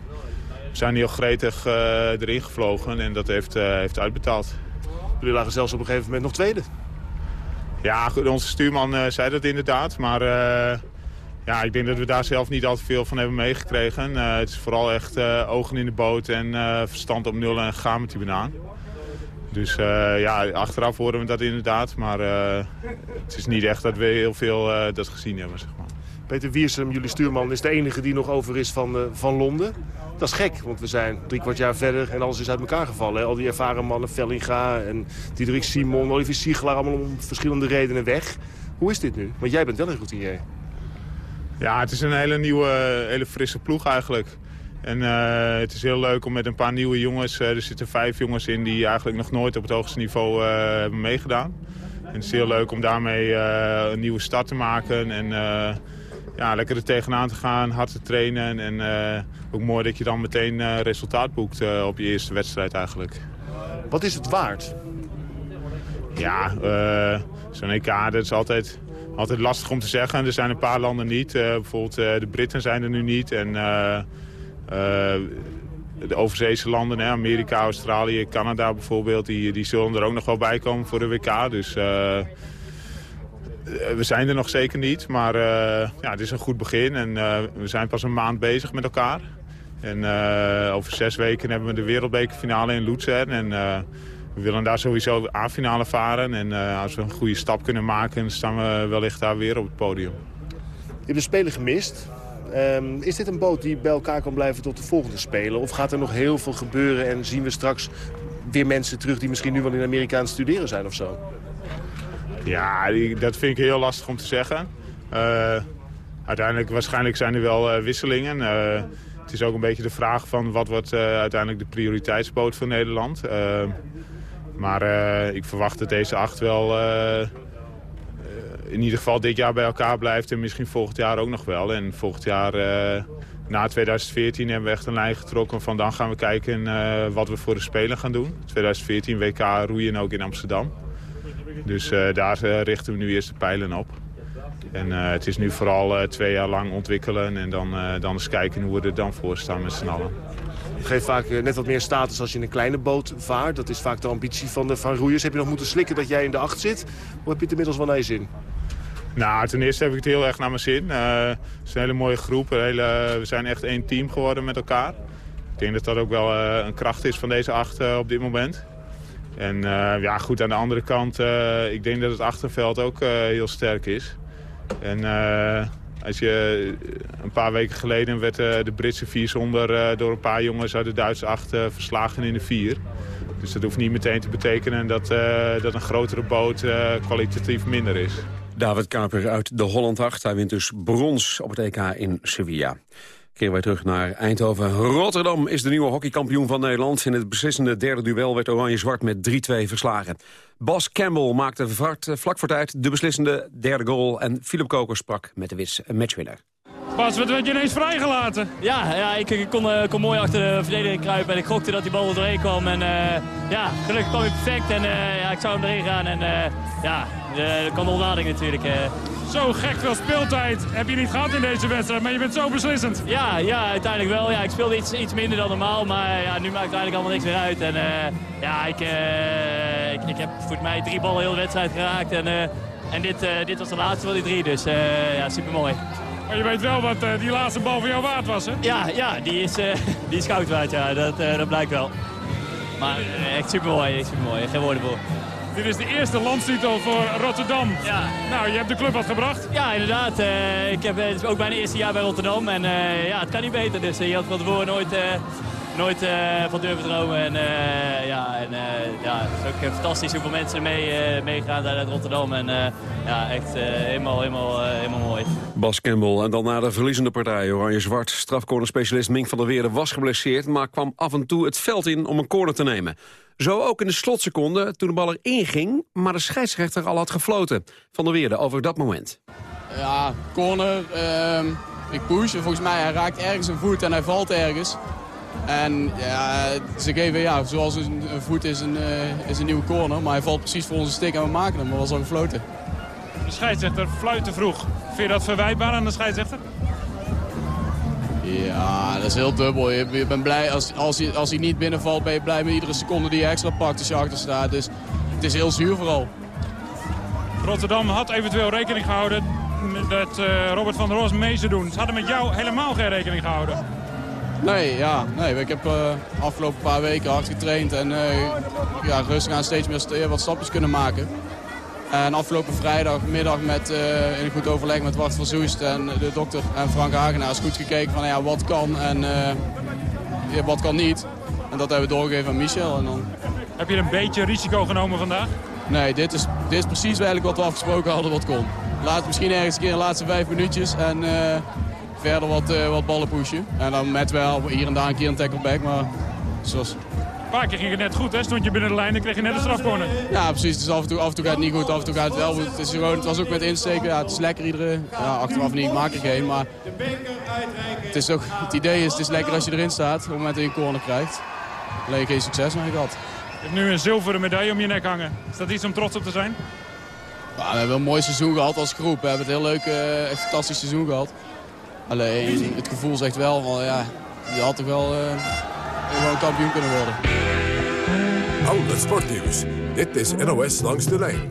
zijn heel gretig erin gevlogen. En dat heeft, heeft uitbetaald. Jullie lagen zelfs op een gegeven moment nog tweede. Ja, onze stuurman zei dat inderdaad. Maar ja, ik denk dat we daar zelf niet al te veel van hebben meegekregen. Eh, het is vooral echt eh, ogen in de boot en eh, verstand op nul en gaan met die banaan. Dus ja, achteraf horen we dat inderdaad. Maar het is niet echt dat we heel veel dat gezien hebben, zeg maar. Peter Wiersum, jullie stuurman, is de enige die nog over is van, van Londen. Dat is gek, want we zijn drie kwart jaar verder en alles is uit elkaar gevallen. Al die ervaren mannen, Vellinga en Diederik Simon, Olivier Siegelaar, allemaal om verschillende redenen weg. Hoe is dit nu? Want jij bent wel een routinier. Ja, het is een hele nieuwe, hele frisse ploeg eigenlijk. En eh, het is heel leuk om met een paar nieuwe jongens... eh, er zitten vijf jongens in die eigenlijk nog nooit op het hoogste niveau eh, hebben meegedaan. En het is heel leuk om daarmee een nieuwe start te maken. En ja, lekker er tegenaan te gaan, hard te trainen. En ook mooi dat je dan meteen resultaat boekt op je eerste wedstrijd eigenlijk. Wat is het waard? Ja, zo'n EK, dat is altijd, altijd lastig om te zeggen. Er zijn een paar landen niet. Eh, bijvoorbeeld eh, de Britten zijn er nu niet. En eh, de overzeese landen, hè, Amerika, Australië, Canada bijvoorbeeld... Die, die zullen er ook nog wel bij komen voor de WK. Dus we zijn er nog zeker niet. Maar ja, het is een goed begin. En we zijn pas een maand bezig met elkaar. En over zes weken hebben we de wereldbekerfinale in Luzern. En we willen daar sowieso A-finale varen. En eh, als we een goede stap kunnen maken, staan we wellicht daar weer op het podium. Je hebt de Spelen gemist. Ehm, is dit een boot die bij elkaar kan blijven tot de volgende Spelen? Of gaat er nog heel veel gebeuren en zien we straks weer mensen terug... die misschien nu wel in Amerika aan het studeren zijn of zo? Ja, die- dat vind ik heel lastig om te zeggen. Eh, uiteindelijk, waarschijnlijk zijn er wel eh, wisselingen. Het is ook een beetje de vraag van wat wordt uiteindelijk de prioriteitsboot voor Nederland. Maar eh, ik verwacht dat deze acht wel eh, eh, in ieder geval dit jaar bij elkaar blijft. En misschien volgend jaar ook nog wel. En volgend jaar, na 2014, hebben we echt een lijn getrokken. Van dan gaan we kijken wat we voor de Spelen gaan doen. 2014 WK roeien ook in Amsterdam. Dus daar richten we nu eerst de pijlen op. En het is nu vooral twee jaar lang ontwikkelen en dan, dan eens kijken hoe we er dan voor staan met z'n allen. Geeft vaak eh, net wat meer status als je in een kleine boot vaart. Dat is vaak de ambitie van de van roeiers. Heb je nog moeten slikken dat jij in de acht zit? Of heb je het inmiddels wel naar je zin? Nou, ten eerste heb ik het heel erg naar mijn zin. Eh, het is een hele mooie groep. Hele, we zijn echt één team geworden met elkaar. Ik denk dat dat ook wel eh, een kracht is van deze acht eh, op dit moment. En eh, ja, goed, aan de andere kant, eh, ik denk dat het achterveld ook eh, heel sterk is. En eh, als je een paar weken geleden werd eh, de Britse vier zonder eh, door een paar jongens uit de Duitse acht eh, verslagen in de vier. Dus dat hoeft niet meteen te betekenen dat, eh, dat een grotere boot eh, kwalitatief minder is. David Kaper uit de Holland 8. Hij wint dus brons op het EK in Sevilla. Keren wij terug naar Eindhoven. Rotterdam is de nieuwe hockeykampioen van Nederland. In het beslissende derde duel werd Oranje-Zwart met 3-2 verslagen. Bas Campbell maakte vlak voor tijd de beslissende derde goal... en Philip Koker sprak met de matchwinner. Bas, wat werd je ineens vrijgelaten? Ja, ja ik, ik kon, eh, kon mooi achter de verdediging kruipen en ik gokte dat die bal er doorheen kwam. En eh, ja, gelukkig kwam hij perfect en eh, ja, ik zou hem erin gaan. En ja, dat kan de ontlading natuurlijk. Zo gek veel speeltijd heb je niet gehad in deze wedstrijd, maar je bent zo beslissend. Ja, ja uiteindelijk wel. Ja, ik speelde iets, iets minder dan normaal, maar ja, nu maakt het eigenlijk allemaal niks meer uit. En ja, ik, ik, ik, heb voor mij drie ballen heel de wedstrijd geraakt. En, en dit, dit was de laatste van die drie, dus ja, supermooi. Maar je weet wel wat uh, die laatste bal voor jou waard was, hè? Ja, ja die, is, uh, die is goud waard, ja. Dat, uh, dat blijkt wel. Maar echt supermooi, supermooi. Geen woorden voor. Dit is de eerste landstitel voor Rotterdam. Ja. Nou, je hebt de club wat gebracht. Ja, inderdaad. ik heb, het is ook mijn eerste jaar bij Rotterdam. En ja, het kan niet beter. Dus je had van tevoren nooit nooit uh, van durven dromen. En, uh, ja, en, uh, ja, het is ook fantastisch hoeveel mensen er mee, meegaan uit Rotterdam. En ja, echt helemaal, helemaal, helemaal mooi. Bas Campbell en dan naar de verliezende partij. Oranje-Zwart, strafcornerspecialist Mink van der Weerde was geblesseerd... maar kwam af en toe het veld in om een corner te nemen. Zo ook in de slotseconde toen de bal erin ging... maar de scheidsrechter al had gefloten. Van der Weerde over dat moment. Ja, corner. Ehm, ik push. Volgens mij hij raakt ergens een voet en hij valt ergens. En ja, ze geven, ja, zoals een, voet is een, uh, is een nieuwe corner. Maar hij valt precies voor onze stik en we maken hem. Maar was al gefloten. De scheidsrechter fluit te vroeg. Vind je dat verwijtbaar aan de scheidsrechter? Ja, dat is heel dubbel. Je, je bent blij, als, als, hij, als hij niet binnenvalt, ben je blij met iedere seconde die je extra pakt als je achter staat. Dus het is heel zuur vooral. Rotterdam had eventueel rekening gehouden dat uh, Robert van der Ros mee zou doen. Ze hadden met jou helemaal geen rekening gehouden. Nee, ja, nee, ik heb de uh, afgelopen paar weken hard getraind en uh, ja, rustig aan steeds meer wat stapjes kunnen maken. En afgelopen vrijdagmiddag met, uh, in een goed overleg met Wart van Zoest en de dokter en Frank Hagenaar is goed gekeken van ja, wat kan en ja, wat kan niet. En dat hebben we doorgegeven aan Michel. En dan... Heb je een beetje risico genomen vandaag? Nee, dit is, dit is precies eigenlijk wat we afgesproken hadden wat kon. Laat misschien ergens een keer de laatste vijf minuutjes en verder wat, uh, wat ballen pushen. En dan met wel hier en daar een keer een tackleback, maar zoals... Een paar keer ging het net goed, hè? Stond je binnen de lijn en kreeg je net een strafcorner. Ja, precies. Dus af en, toe, af en toe gaat het niet goed, af en toe gaat het wel goed. Het, is gewoon, het was ook met insteken. Ja, het is lekker iedere... Ja, achteraf niet, ik maak er geen, maar... Het, is ook, het idee is, het is lekker als je erin staat, op het moment dat je een corner krijgt. Alleen geen succes mee gehad. Je hebt nu een zilveren medaille om je nek hangen. Is dat iets om trots op te zijn? Ja, we hebben een mooi seizoen gehad als groep. We hebben het heel leuk, uh, echt fantastisch seizoen gehad. Alleen het gevoel zegt wel, van, ja, je had toch wel uh, gewoon kampioen kunnen worden. Al het sportnieuws. Dit is NOS Langs de Lijn.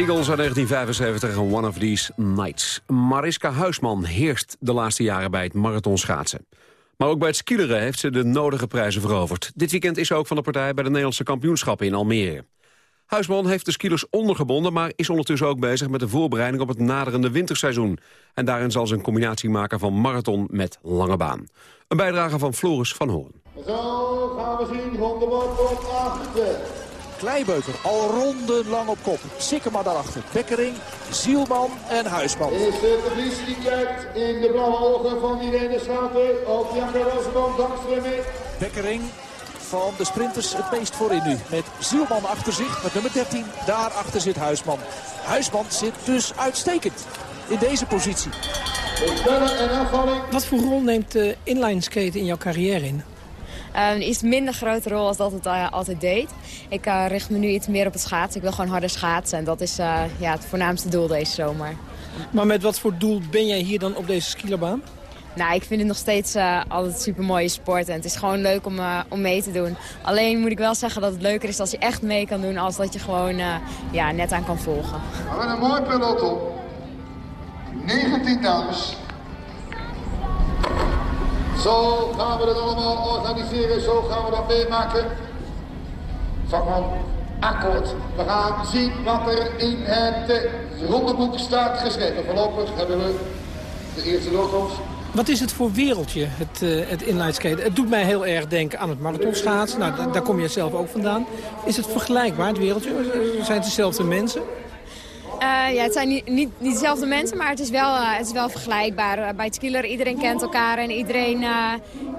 Eagles uit 1975 en One of These Nights. Mariska Huisman heerst de laatste jaren bij het marathonschaatsen. Maar ook bij het skileren heeft ze de nodige prijzen veroverd. Dit weekend is ze ook van de partij bij de Nederlandse kampioenschappen in Almere. Huisman heeft de skiers ondergebonden, maar is ondertussen ook bezig met de voorbereiding op het naderende winterseizoen. En daarin zal ze een combinatie maken van marathon met lange baan. Een bijdrage van Floris van Hoorn. Zo gaan we zien, ronde wordt op achter. Kleibeuker al rondenlang op kop. Sikkema daarachter. Bekkering, Zielman en Huisman. Is de Vries die kijkt in de blauwe ogen van Irene Schouten. Ook Janke Rosenboom dankzwemmen. Bekkering van de sprinters het meest voorin nu. Met Zielman achter zich, met nummer 13. Daarachter zit Huisman. Huisman zit dus uitstekend in deze positie. Wat voor rol neemt inline skaten in jouw carrière in? Een iets minder grote rol als dat het uh, altijd deed. Ik uh, richt me nu iets meer op het schaatsen. Ik wil gewoon harder schaatsen. En dat is uh, ja, het voornaamste doel deze zomer. Maar met wat voor doel ben jij hier dan op deze skierbaan? Nou, ik vind het nog steeds uh, altijd een super mooie sport. En het is gewoon leuk om, uh, om mee te doen. Alleen moet ik wel zeggen dat het leuker is als je echt mee kan doen... als dat je gewoon uh, ja, net aan kan volgen. We hebben een mooi peloton. 19 dames. Zo gaan we het allemaal organiseren. Zo gaan we dat meemaken. Vakman, akkoord. We gaan zien wat er in het rondeboek staat geschreven. Voorlopig hebben we de eerste logo's. Wat is het voor wereldje, het, uh, het? Het doet mij heel erg denken aan het marathonschaatsen. Nou, daar kom je zelf ook vandaan. Is het vergelijkbaar, het wereldje? Zijn het dezelfde mensen? Uh, ja, het zijn niet, niet, niet, dezelfde mensen, maar het is wel, uh, het is wel vergelijkbaar. Uh, bij het skieler, iedereen kent elkaar en iedereen,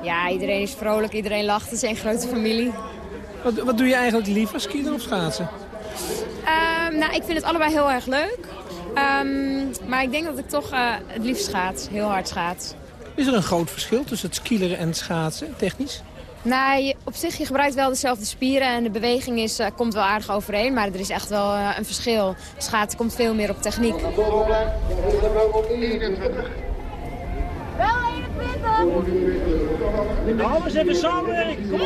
ja, iedereen is vrolijk, iedereen lacht. Het is een grote familie. Wat, wat doe je eigenlijk liever, skielen of schaatsen? Ehm, nou, ik vind het allebei heel erg leuk. Um, maar ik denk dat ik toch het liefst schaats, heel hard schaats. Is er een groot verschil tussen het skileren en het schaatsen, technisch? Nou, je, op zich, je gebruikt wel dezelfde spieren en de beweging is, uh, komt wel aardig overeen. Maar er is echt wel uh, een verschil. Schaatsen komt veel meer op techniek. Wel 21! Dames, even samenwerken. Kom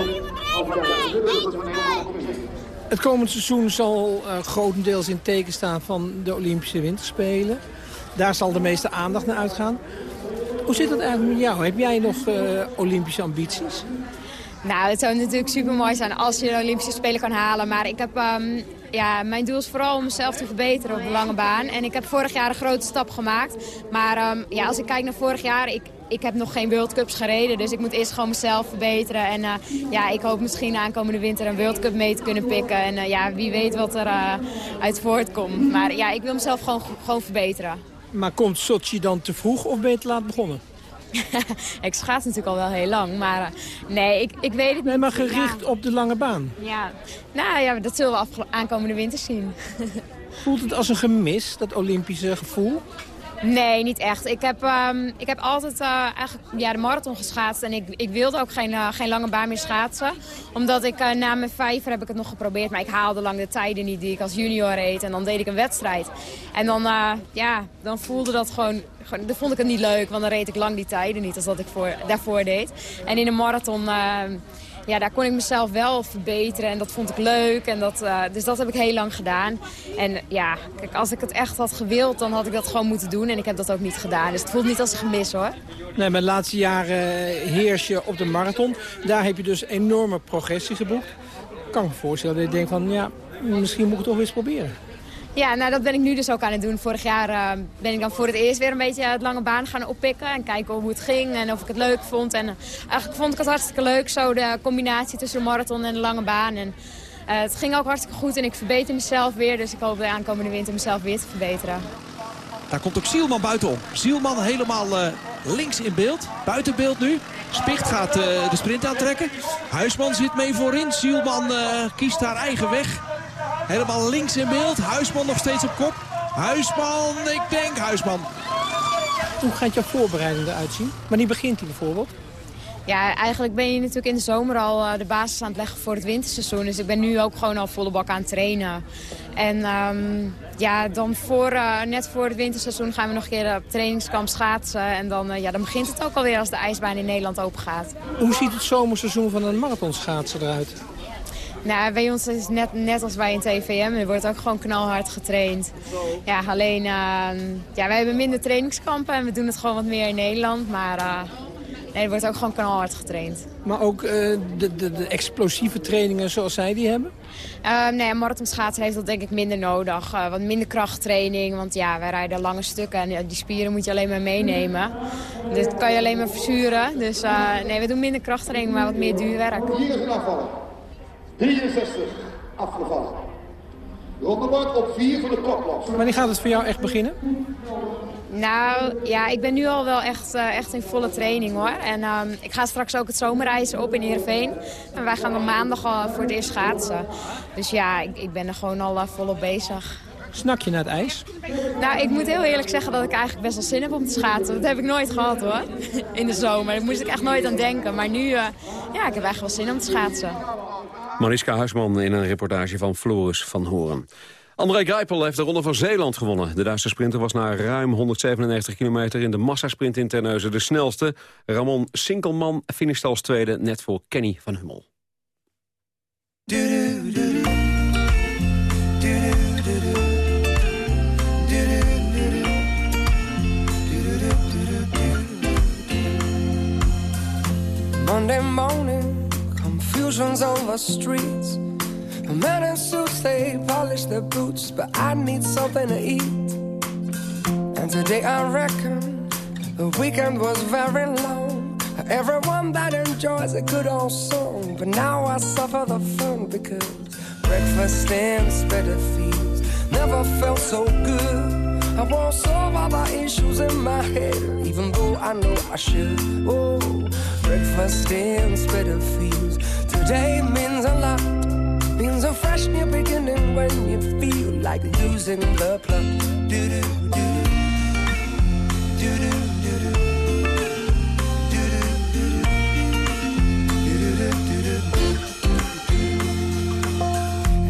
op. Het komend seizoen zal uh, grotendeels in teken staan van de Olympische Winterspelen. Daar zal de meeste aandacht naar uitgaan. Hoe zit dat eigenlijk met jou? Heb jij nog Olympische ambities? Nou, het zou natuurlijk super mooi zijn als je de Olympische Spelen kan halen. Maar ik heb, um, ja, mijn doel is vooral om mezelf te verbeteren op de lange baan. En ik heb vorig jaar een grote stap gemaakt. Maar um, ja, als ik kijk naar vorig jaar, ik, ik heb nog geen World Cups gereden. Dus ik moet eerst gewoon mezelf verbeteren. En uh, ja, ik hoop misschien aankomende winter een World Cup mee te kunnen pikken. En uh, ja, wie weet wat er uh, uit voortkomt. Maar ja, ik wil mezelf gewoon, gewoon verbeteren. Maar komt Sochi dan te vroeg of ben je te laat begonnen? ik schaats natuurlijk al wel heel lang, maar uh, nee, ik, ik weet het niet. Nee, maar gericht ja. op de lange baan? Ja, nou ja, dat zullen we aankomende winter zien. Voelt het als een gemis, dat Olympische gevoel? Nee, niet echt. Ik heb, um, ik heb altijd uh, eigenlijk, ja, de marathon geschaatst. En ik, ik wilde ook geen, uh, geen lange baan meer schaatsen. Omdat ik uh, na mijn vijver heb ik het nog geprobeerd. Maar ik haalde lang de tijden niet die ik als junior reed. En dan deed ik een wedstrijd. En dan, ja, dan voelde dat gewoon, gewoon... Dan vond ik het niet leuk. Want dan reed ik lang die tijden niet als dat ik voor, daarvoor deed. En in een marathon ja, daar kon ik mezelf wel verbeteren en dat vond ik leuk. En dat, uh, dus dat heb ik heel lang gedaan. En ja, kijk, als ik het echt had gewild, dan had ik dat gewoon moeten doen. En ik heb dat ook niet gedaan. Dus het voelt niet als een gemis hoor. Nee, de laatste jaren heers je op de marathon. Daar heb je dus enorme progressie geboekt. Ik kan me voorstellen dat je denkt van, ja, misschien moet ik het toch eens proberen. Ja, nou dat ben ik nu dus ook aan het doen. Vorig jaar uh, ben ik dan voor het eerst weer een beetje het lange baan gaan oppikken. En kijken hoe het ging en of ik het leuk vond. En uh, eigenlijk vond ik het hartstikke leuk, zo de combinatie tussen marathon en de lange baan. En uh, het ging ook hartstikke goed en ik verbeter mezelf weer. Dus ik hoop de aankomende winter mezelf weer te verbeteren. Daar komt ook Zielman buitenom. Zielman helemaal links in beeld. Buiten beeld nu. Spicht gaat de sprint aantrekken. Huisman zit mee voorin. Zielman kiest haar eigen weg. Helemaal links in beeld. Huisman nog steeds op kop. Huisman, ik denk Huisman. Hoe gaat jouw voorbereiding eruit zien? Wanneer begint hij bijvoorbeeld? Ja, eigenlijk ben je natuurlijk in de zomer al uh, de basis aan het leggen voor het winterseizoen. Dus ik ben nu ook gewoon al volle bak aan het trainen. En um, ja, dan voor, uh, net voor het winterseizoen gaan we nog een keer op trainingskamp schaatsen. En dan, uh, ja, dan begint het ook alweer als de ijsbaan in Nederland open gaat. Hoe ziet het zomerseizoen van een marathonschaatser eruit? Nou, bij ons is het net, net als bij een TVM. Er wordt ook gewoon knalhard getraind. Ja, alleen, uh, ja, wij hebben minder trainingskampen en we doen het gewoon wat meer in Nederland. Maar uh, nee, er wordt ook gewoon knalhard getraind. Maar ook uh, de, de, de, explosieve trainingen zoals zij die hebben? Uh, nee, marathonschaatsen heeft dat denk ik minder nodig. Uh, wat minder krachttraining, want ja, wij rijden lange stukken en die spieren moet je alleen maar meenemen. Dit kan je alleen maar verzuren. Dus nee, we doen minder krachttraining, maar wat meer duurwerk. Hier is een afval. 63 afgevallen. Rondebord op 4 voor de koplos. Wanneer gaat het voor jou echt beginnen? Nou, ja, ik ben nu al wel echt, uh, echt in volle training hoor. En uh, ik ga straks ook het zomerreizen op in Heerenveen. En wij gaan dan maandag al voor het eerst schaatsen. Dus ja, ik, ik ben er gewoon al uh, volop bezig. Snak je naar het ijs? Nou, ik moet heel eerlijk zeggen dat ik eigenlijk best wel zin heb om te schaatsen. Dat heb ik nooit gehad hoor, in de zomer. Daar moest ik echt nooit aan denken. Maar nu, ja, ik heb echt wel zin om te schaatsen. Mariska Huisman in een reportage van Floris van Horen. André Greipel heeft de Ronde van Zeeland gewonnen. De Duitse sprinter was na ruim 197 kilometer in de massasprint in Terneuzen de snelste. Ramon Sinkelman finishte als tweede, net voor Kenny van Hummel. Confusion's over streets. A man in suits, they polish their boots, but I need something to eat. And today I reckon the weekend was very long. Everyone that enjoys a good old song, but now I suffer the fun because breakfast in Spitalfields never felt so good. I won't solve all my issues in my head, even though I know I should. Oh, breakfast in Spitalfields today means a lot means a fresh new beginning when you feel like losing the plot. Do do do do do do do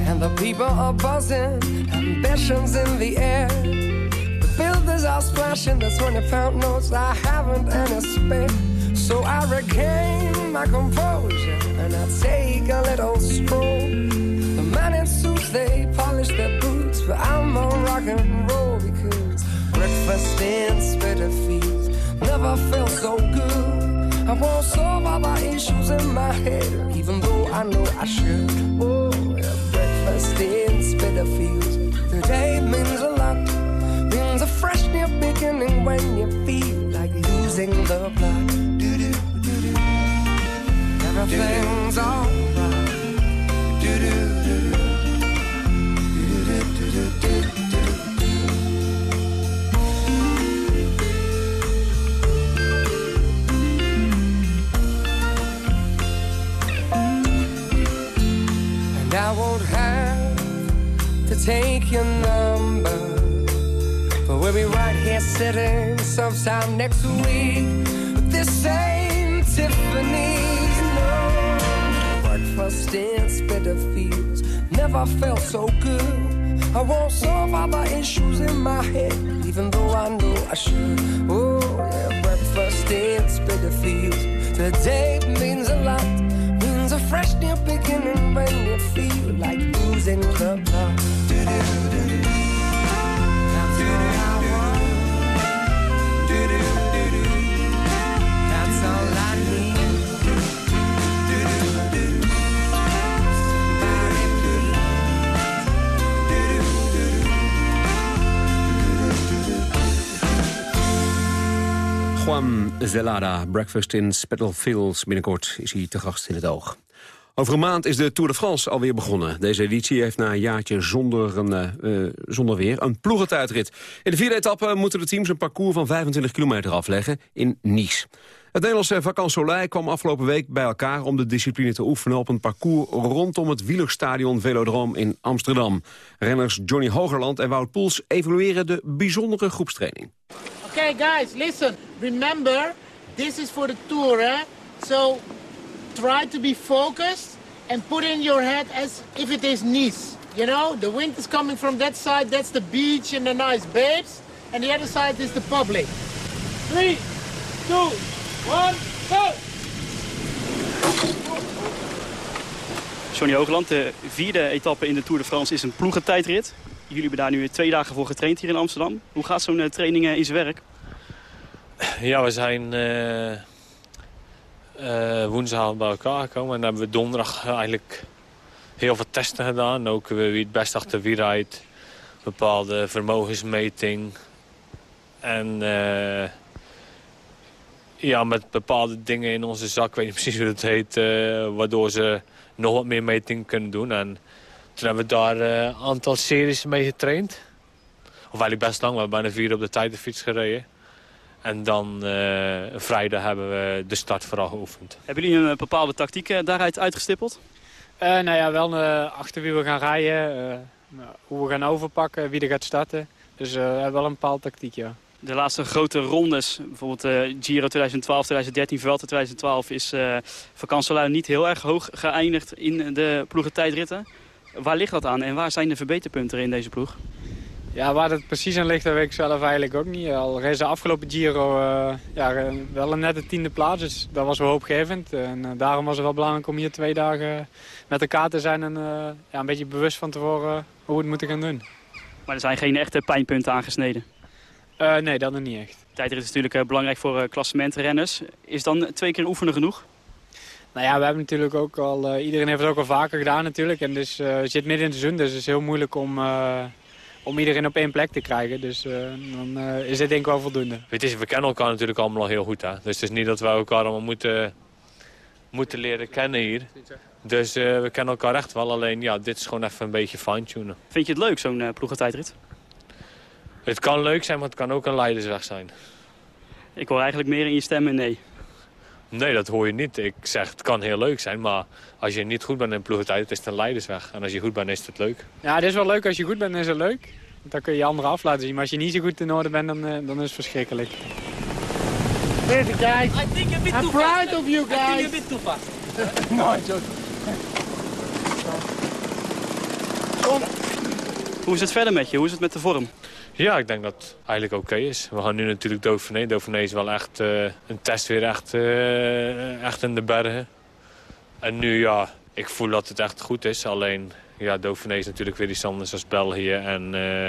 And the people are buzzing, ambitions in the air. The builders are splashing the 20 pound notes. I haven't any spare. So I regain my composure and I take a little stroll. The man in suits, they polish their boots, but I'm on rock and roll because breakfast in Spitalfields never felt so good. I won't solve all the issues in my head, even though I know I should. Oh, yeah, breakfast in Spitalfields. Today means a lot, means a fresh new beginning when you feel like losing the plot. Everything's alright. And I won't have to take your number, but we'll be right here sitting sometime next week. This same Tiffany's breakfast in Spitalfields never felt so good. I won't solve all the issues in my head, even though I know I should. Oh, yeah, breakfast in Spitalfields. Today means a lot, means a fresh new beginning when you feel like losing the Juan Zelada, Breakfast in Spitalfields. Binnenkort is hij te gast in het oog. Over een maand is de Tour de France alweer begonnen. Deze editie heeft na een jaartje zonder, een, uh, zonder weer een ploegentijdrit. In de vierde etappe moeten de teams een parcours van 25 kilometer afleggen in Nice. Het Nederlandse Vakant kwam afgelopen week bij elkaar... om de discipline te oefenen op een parcours rondom het wielerstadion Velodroom in Amsterdam. Renners Johnny Hogerland en Wout Poels evalueren de bijzondere groepstraining. Okay, guys, listen. Remember, this is for the tour, eh? So try to be focused and put in your head as if it is Nice. You know, the wind is coming from that side. That's the beach and the nice babes. And the other side is the public. Three, two, one, go! Johnny Hoogland, de vierde etappe in de Tour de France is een ploegentijdrit. Jullie hebben daar nu twee dagen voor getraind hier in Amsterdam. Hoe gaat zo'n eh, training eh, in zijn werk? Ja, we zijn eh, woensdag bij elkaar gekomen. En hebben we donderdag eigenlijk heel veel testen gedaan. Ook wie het best achter wie rijdt. Bepaalde vermogensmeting. En ja, met bepaalde dingen in onze zak, weet niet precies hoe dat heet... waardoor ze nog wat meer metingen kunnen doen. En toen hebben we daar eh, een aantal series mee getraind. Of eigenlijk best lang, we hebben bijna vier op de tijdenfiets gereden. En dan eh, vrijdag hebben we de start vooral geoefend. Hebben jullie een eh, bepaalde tactiek daaruit uitgestippeld? Eh, nou ja, wel eh, achter wie we gaan rijden, eh, nou, hoe we gaan overpakken, wie er gaat starten. Dus eh, we hebben wel een bepaalde tactiek, ja. De laatste grote rondes, bijvoorbeeld eh, Giro 2012, 2013, Vuelta 2012... is uh, niet heel erg hoog geëindigd in de ploegentijdritten. Waar ligt dat aan en waar zijn de verbeterpunten in deze ploeg? Ja, waar het precies aan ligt, dat weet ik zelf eigenlijk ook niet. Al reed de afgelopen Giro uh, ja, wel een nette tiende plaats, dus dat was wel hoopgevend. En uh, daarom was het wel belangrijk om hier twee dagen met elkaar te zijn... en uh, ja, een beetje bewust van tevoren hoe we het moeten gaan doen. Maar er zijn geen echte pijnpunten aangesneden? Nee, dat nog niet echt. Tijdrit is natuurlijk belangrijk voor klassementrenners. Is dan twee keer oefenen genoeg? Nou ja, we hebben natuurlijk ook al... iedereen heeft het ook al vaker gedaan natuurlijk. En dus je zit midden in het seizoen, dus het is heel moeilijk om, om iedereen op één plek te krijgen. Dus dan is dit denk ik wel voldoende. Weet je, we kennen elkaar natuurlijk allemaal al heel goed. Hè? Dus het is niet dat we elkaar allemaal moeten, moeten leren kennen hier. Dus we kennen elkaar echt wel. Alleen ja, dit is gewoon even een beetje fine-tunen. Vind je het leuk, zo'n ploegentijdrit? Het kan leuk zijn, maar het kan ook een leidersweg zijn. Ik hoor eigenlijk meer in je stem en nee. Nee, dat hoor je niet. Ik zeg, het kan heel leuk zijn, maar als je niet goed bent in ploegentijd, is het een leidersweg. En als je goed bent, is het leuk. Ja, het is wel leuk. Als je goed bent, is het leuk. Dan kun je je anderen af laten zien. Maar als je niet zo goed in orde bent, dan, dan is het verschrikkelijk. Hey guys, I think a bit I'm proud fast. of you guys. I think a bit too fast. no, joke. Hoe is het verder met je? Hoe is het met de vorm? Ja, ik denk dat het eigenlijk oké okay is. We gaan nu natuurlijk Dauphiné. Dauphiné is wel echt uh, een test weer echt, uh, echt in de bergen. En nu, ja, ik voel dat het echt goed is. Alleen, ja, Dauphiné is natuurlijk weer iets anders als België en, uh,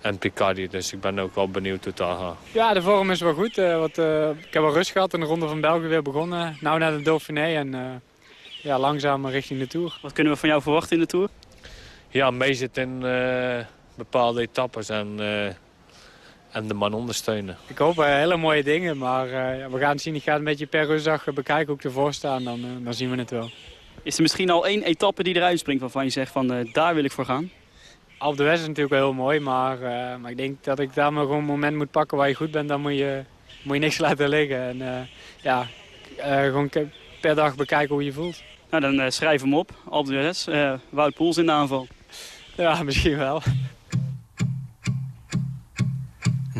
en Picardie. Dus ik ben ook wel benieuwd hoe het daar gaat. Ja, de vorm is wel goed. Wat, ik heb wel rust gehad in de Ronde van België weer begonnen. Nou naar de Dauphiné en ja, langzaam richting de Tour. Wat kunnen we van jou verwachten in de Tour? Ja, meezit in bepaalde etappes en, uh, en de man ondersteunen. Ik hoop uh, hele mooie dingen, maar uh, we gaan het zien. Ik ga het een beetje per rustdag bekijken hoe ik ervoor sta en dan, dan zien we het wel. Is er misschien al één etappe die eruit springt waarvan je zegt van daar wil ik voor gaan? Alp de West is natuurlijk wel heel mooi, maar, maar ik denk dat ik daar maar gewoon een moment moet pakken waar je goed bent. Dan moet je, moet je niks laten liggen. En ja, gewoon per dag bekijken hoe je voelt. Nou, dan schrijf hem op. Alp de West, Wout Poels in de aanval. Ja, misschien wel.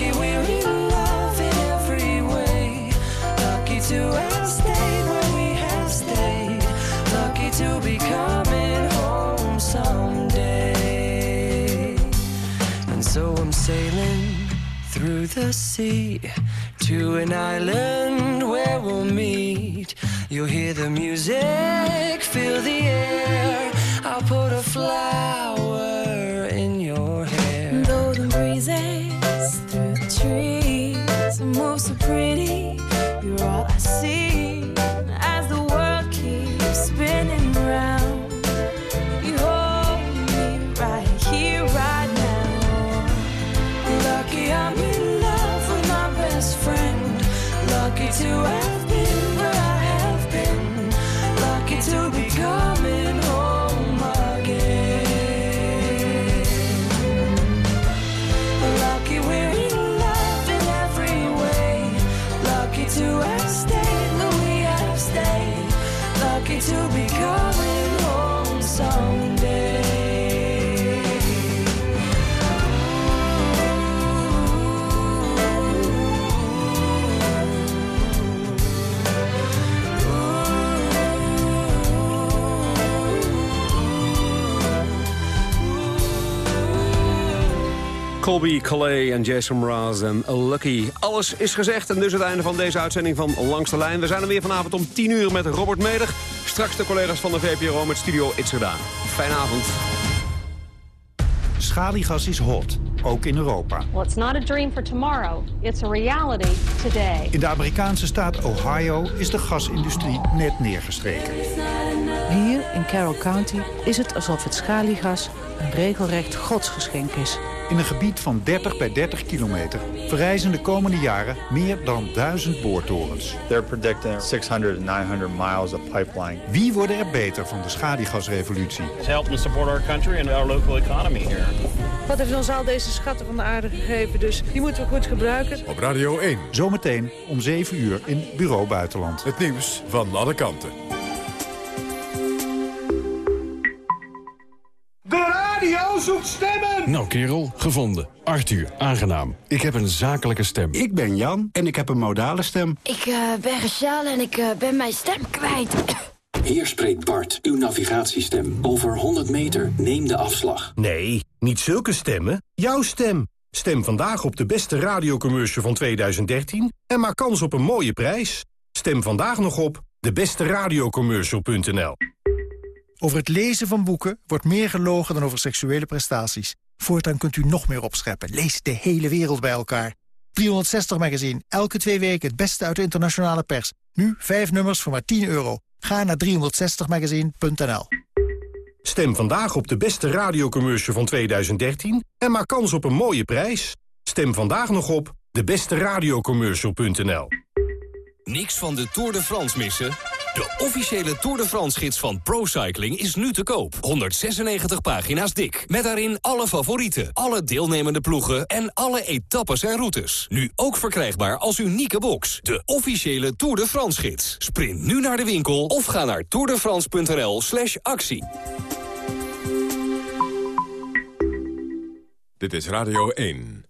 We're in love in every way. Lucky to have stayed where we have stayed. Lucky to be coming home someday. And so I'm sailing through the sea to an island where we'll meet. You'll hear the music, feel the air. I'll put a flag. To have Colby Calais en Jason Mraz en Lucky. Alles is gezegd en dus het einde van deze uitzending van Langs de Lijn. We zijn er weer vanavond om 10 uur met Robert Meder. Straks de collega's van de VPRO met Studio Itzerda. Fijne avond. Schaliegas is hot, ook in Europa. Well, it's not a dream for tomorrow. It's a reality today. In de Amerikaanse staat Ohio is de gasindustrie net neergestreken. Hier in Carroll County is het alsof het schaliegas een regelrecht godsgeschenk is. In een gebied van 30 bij 30 kilometer verrijzen de komende jaren meer dan duizend boortorens. They're predicting 600 to 900 miles of pipeline. Wie worden er beter van de schaliegasrevolutie? It's helping support our country and our local economy here. Wat heeft ons al deze schatten van de aarde gegeven, dus die moeten we goed gebruiken. Op Radio 1. Zometeen om 7 uur in Bureau Buitenland. Het nieuws van alle kanten. Nou kerel, gevonden. Arthur, aangenaam. Ik heb een zakelijke stem. Ik ben Jan en ik heb een modale stem. Ik eh, ben Rachel en ik eh, ben mijn stem kwijt. Hier spreekt Bart, uw navigatiestem. Over 100 meter, neem de afslag. Nee, niet zulke stemmen. Jouw stem. Stem vandaag op de beste radiocommercial van 2013 en maak kans op een mooie prijs. Stem vandaag nog op debesteradiocommercial.nl Over het lezen van boeken wordt meer gelogen dan over seksuele prestaties. Voortaan kunt u nog meer opscheppen. Lees de hele wereld bij elkaar. 360 Magazine, elke twee weken het beste uit de internationale pers. Nu vijf nummers voor maar 10 euro. Ga naar 360magazine.nl Stem vandaag op de beste radiocommercial van 2013 en maak kans op een mooie prijs. Stem vandaag nog op debesteradiocommercial.nl Niks van de Tour de France missen? De officiële Tour de France-gids van ProCycling is nu te koop. 196 pagina's dik. Met daarin alle favorieten, alle deelnemende ploegen... en alle etappes en routes. Nu ook verkrijgbaar als unieke box. De officiële Tour de France-gids. Sprint nu naar de winkel of ga naar tourdefrance.nl slash actie. Dit is Radio 1.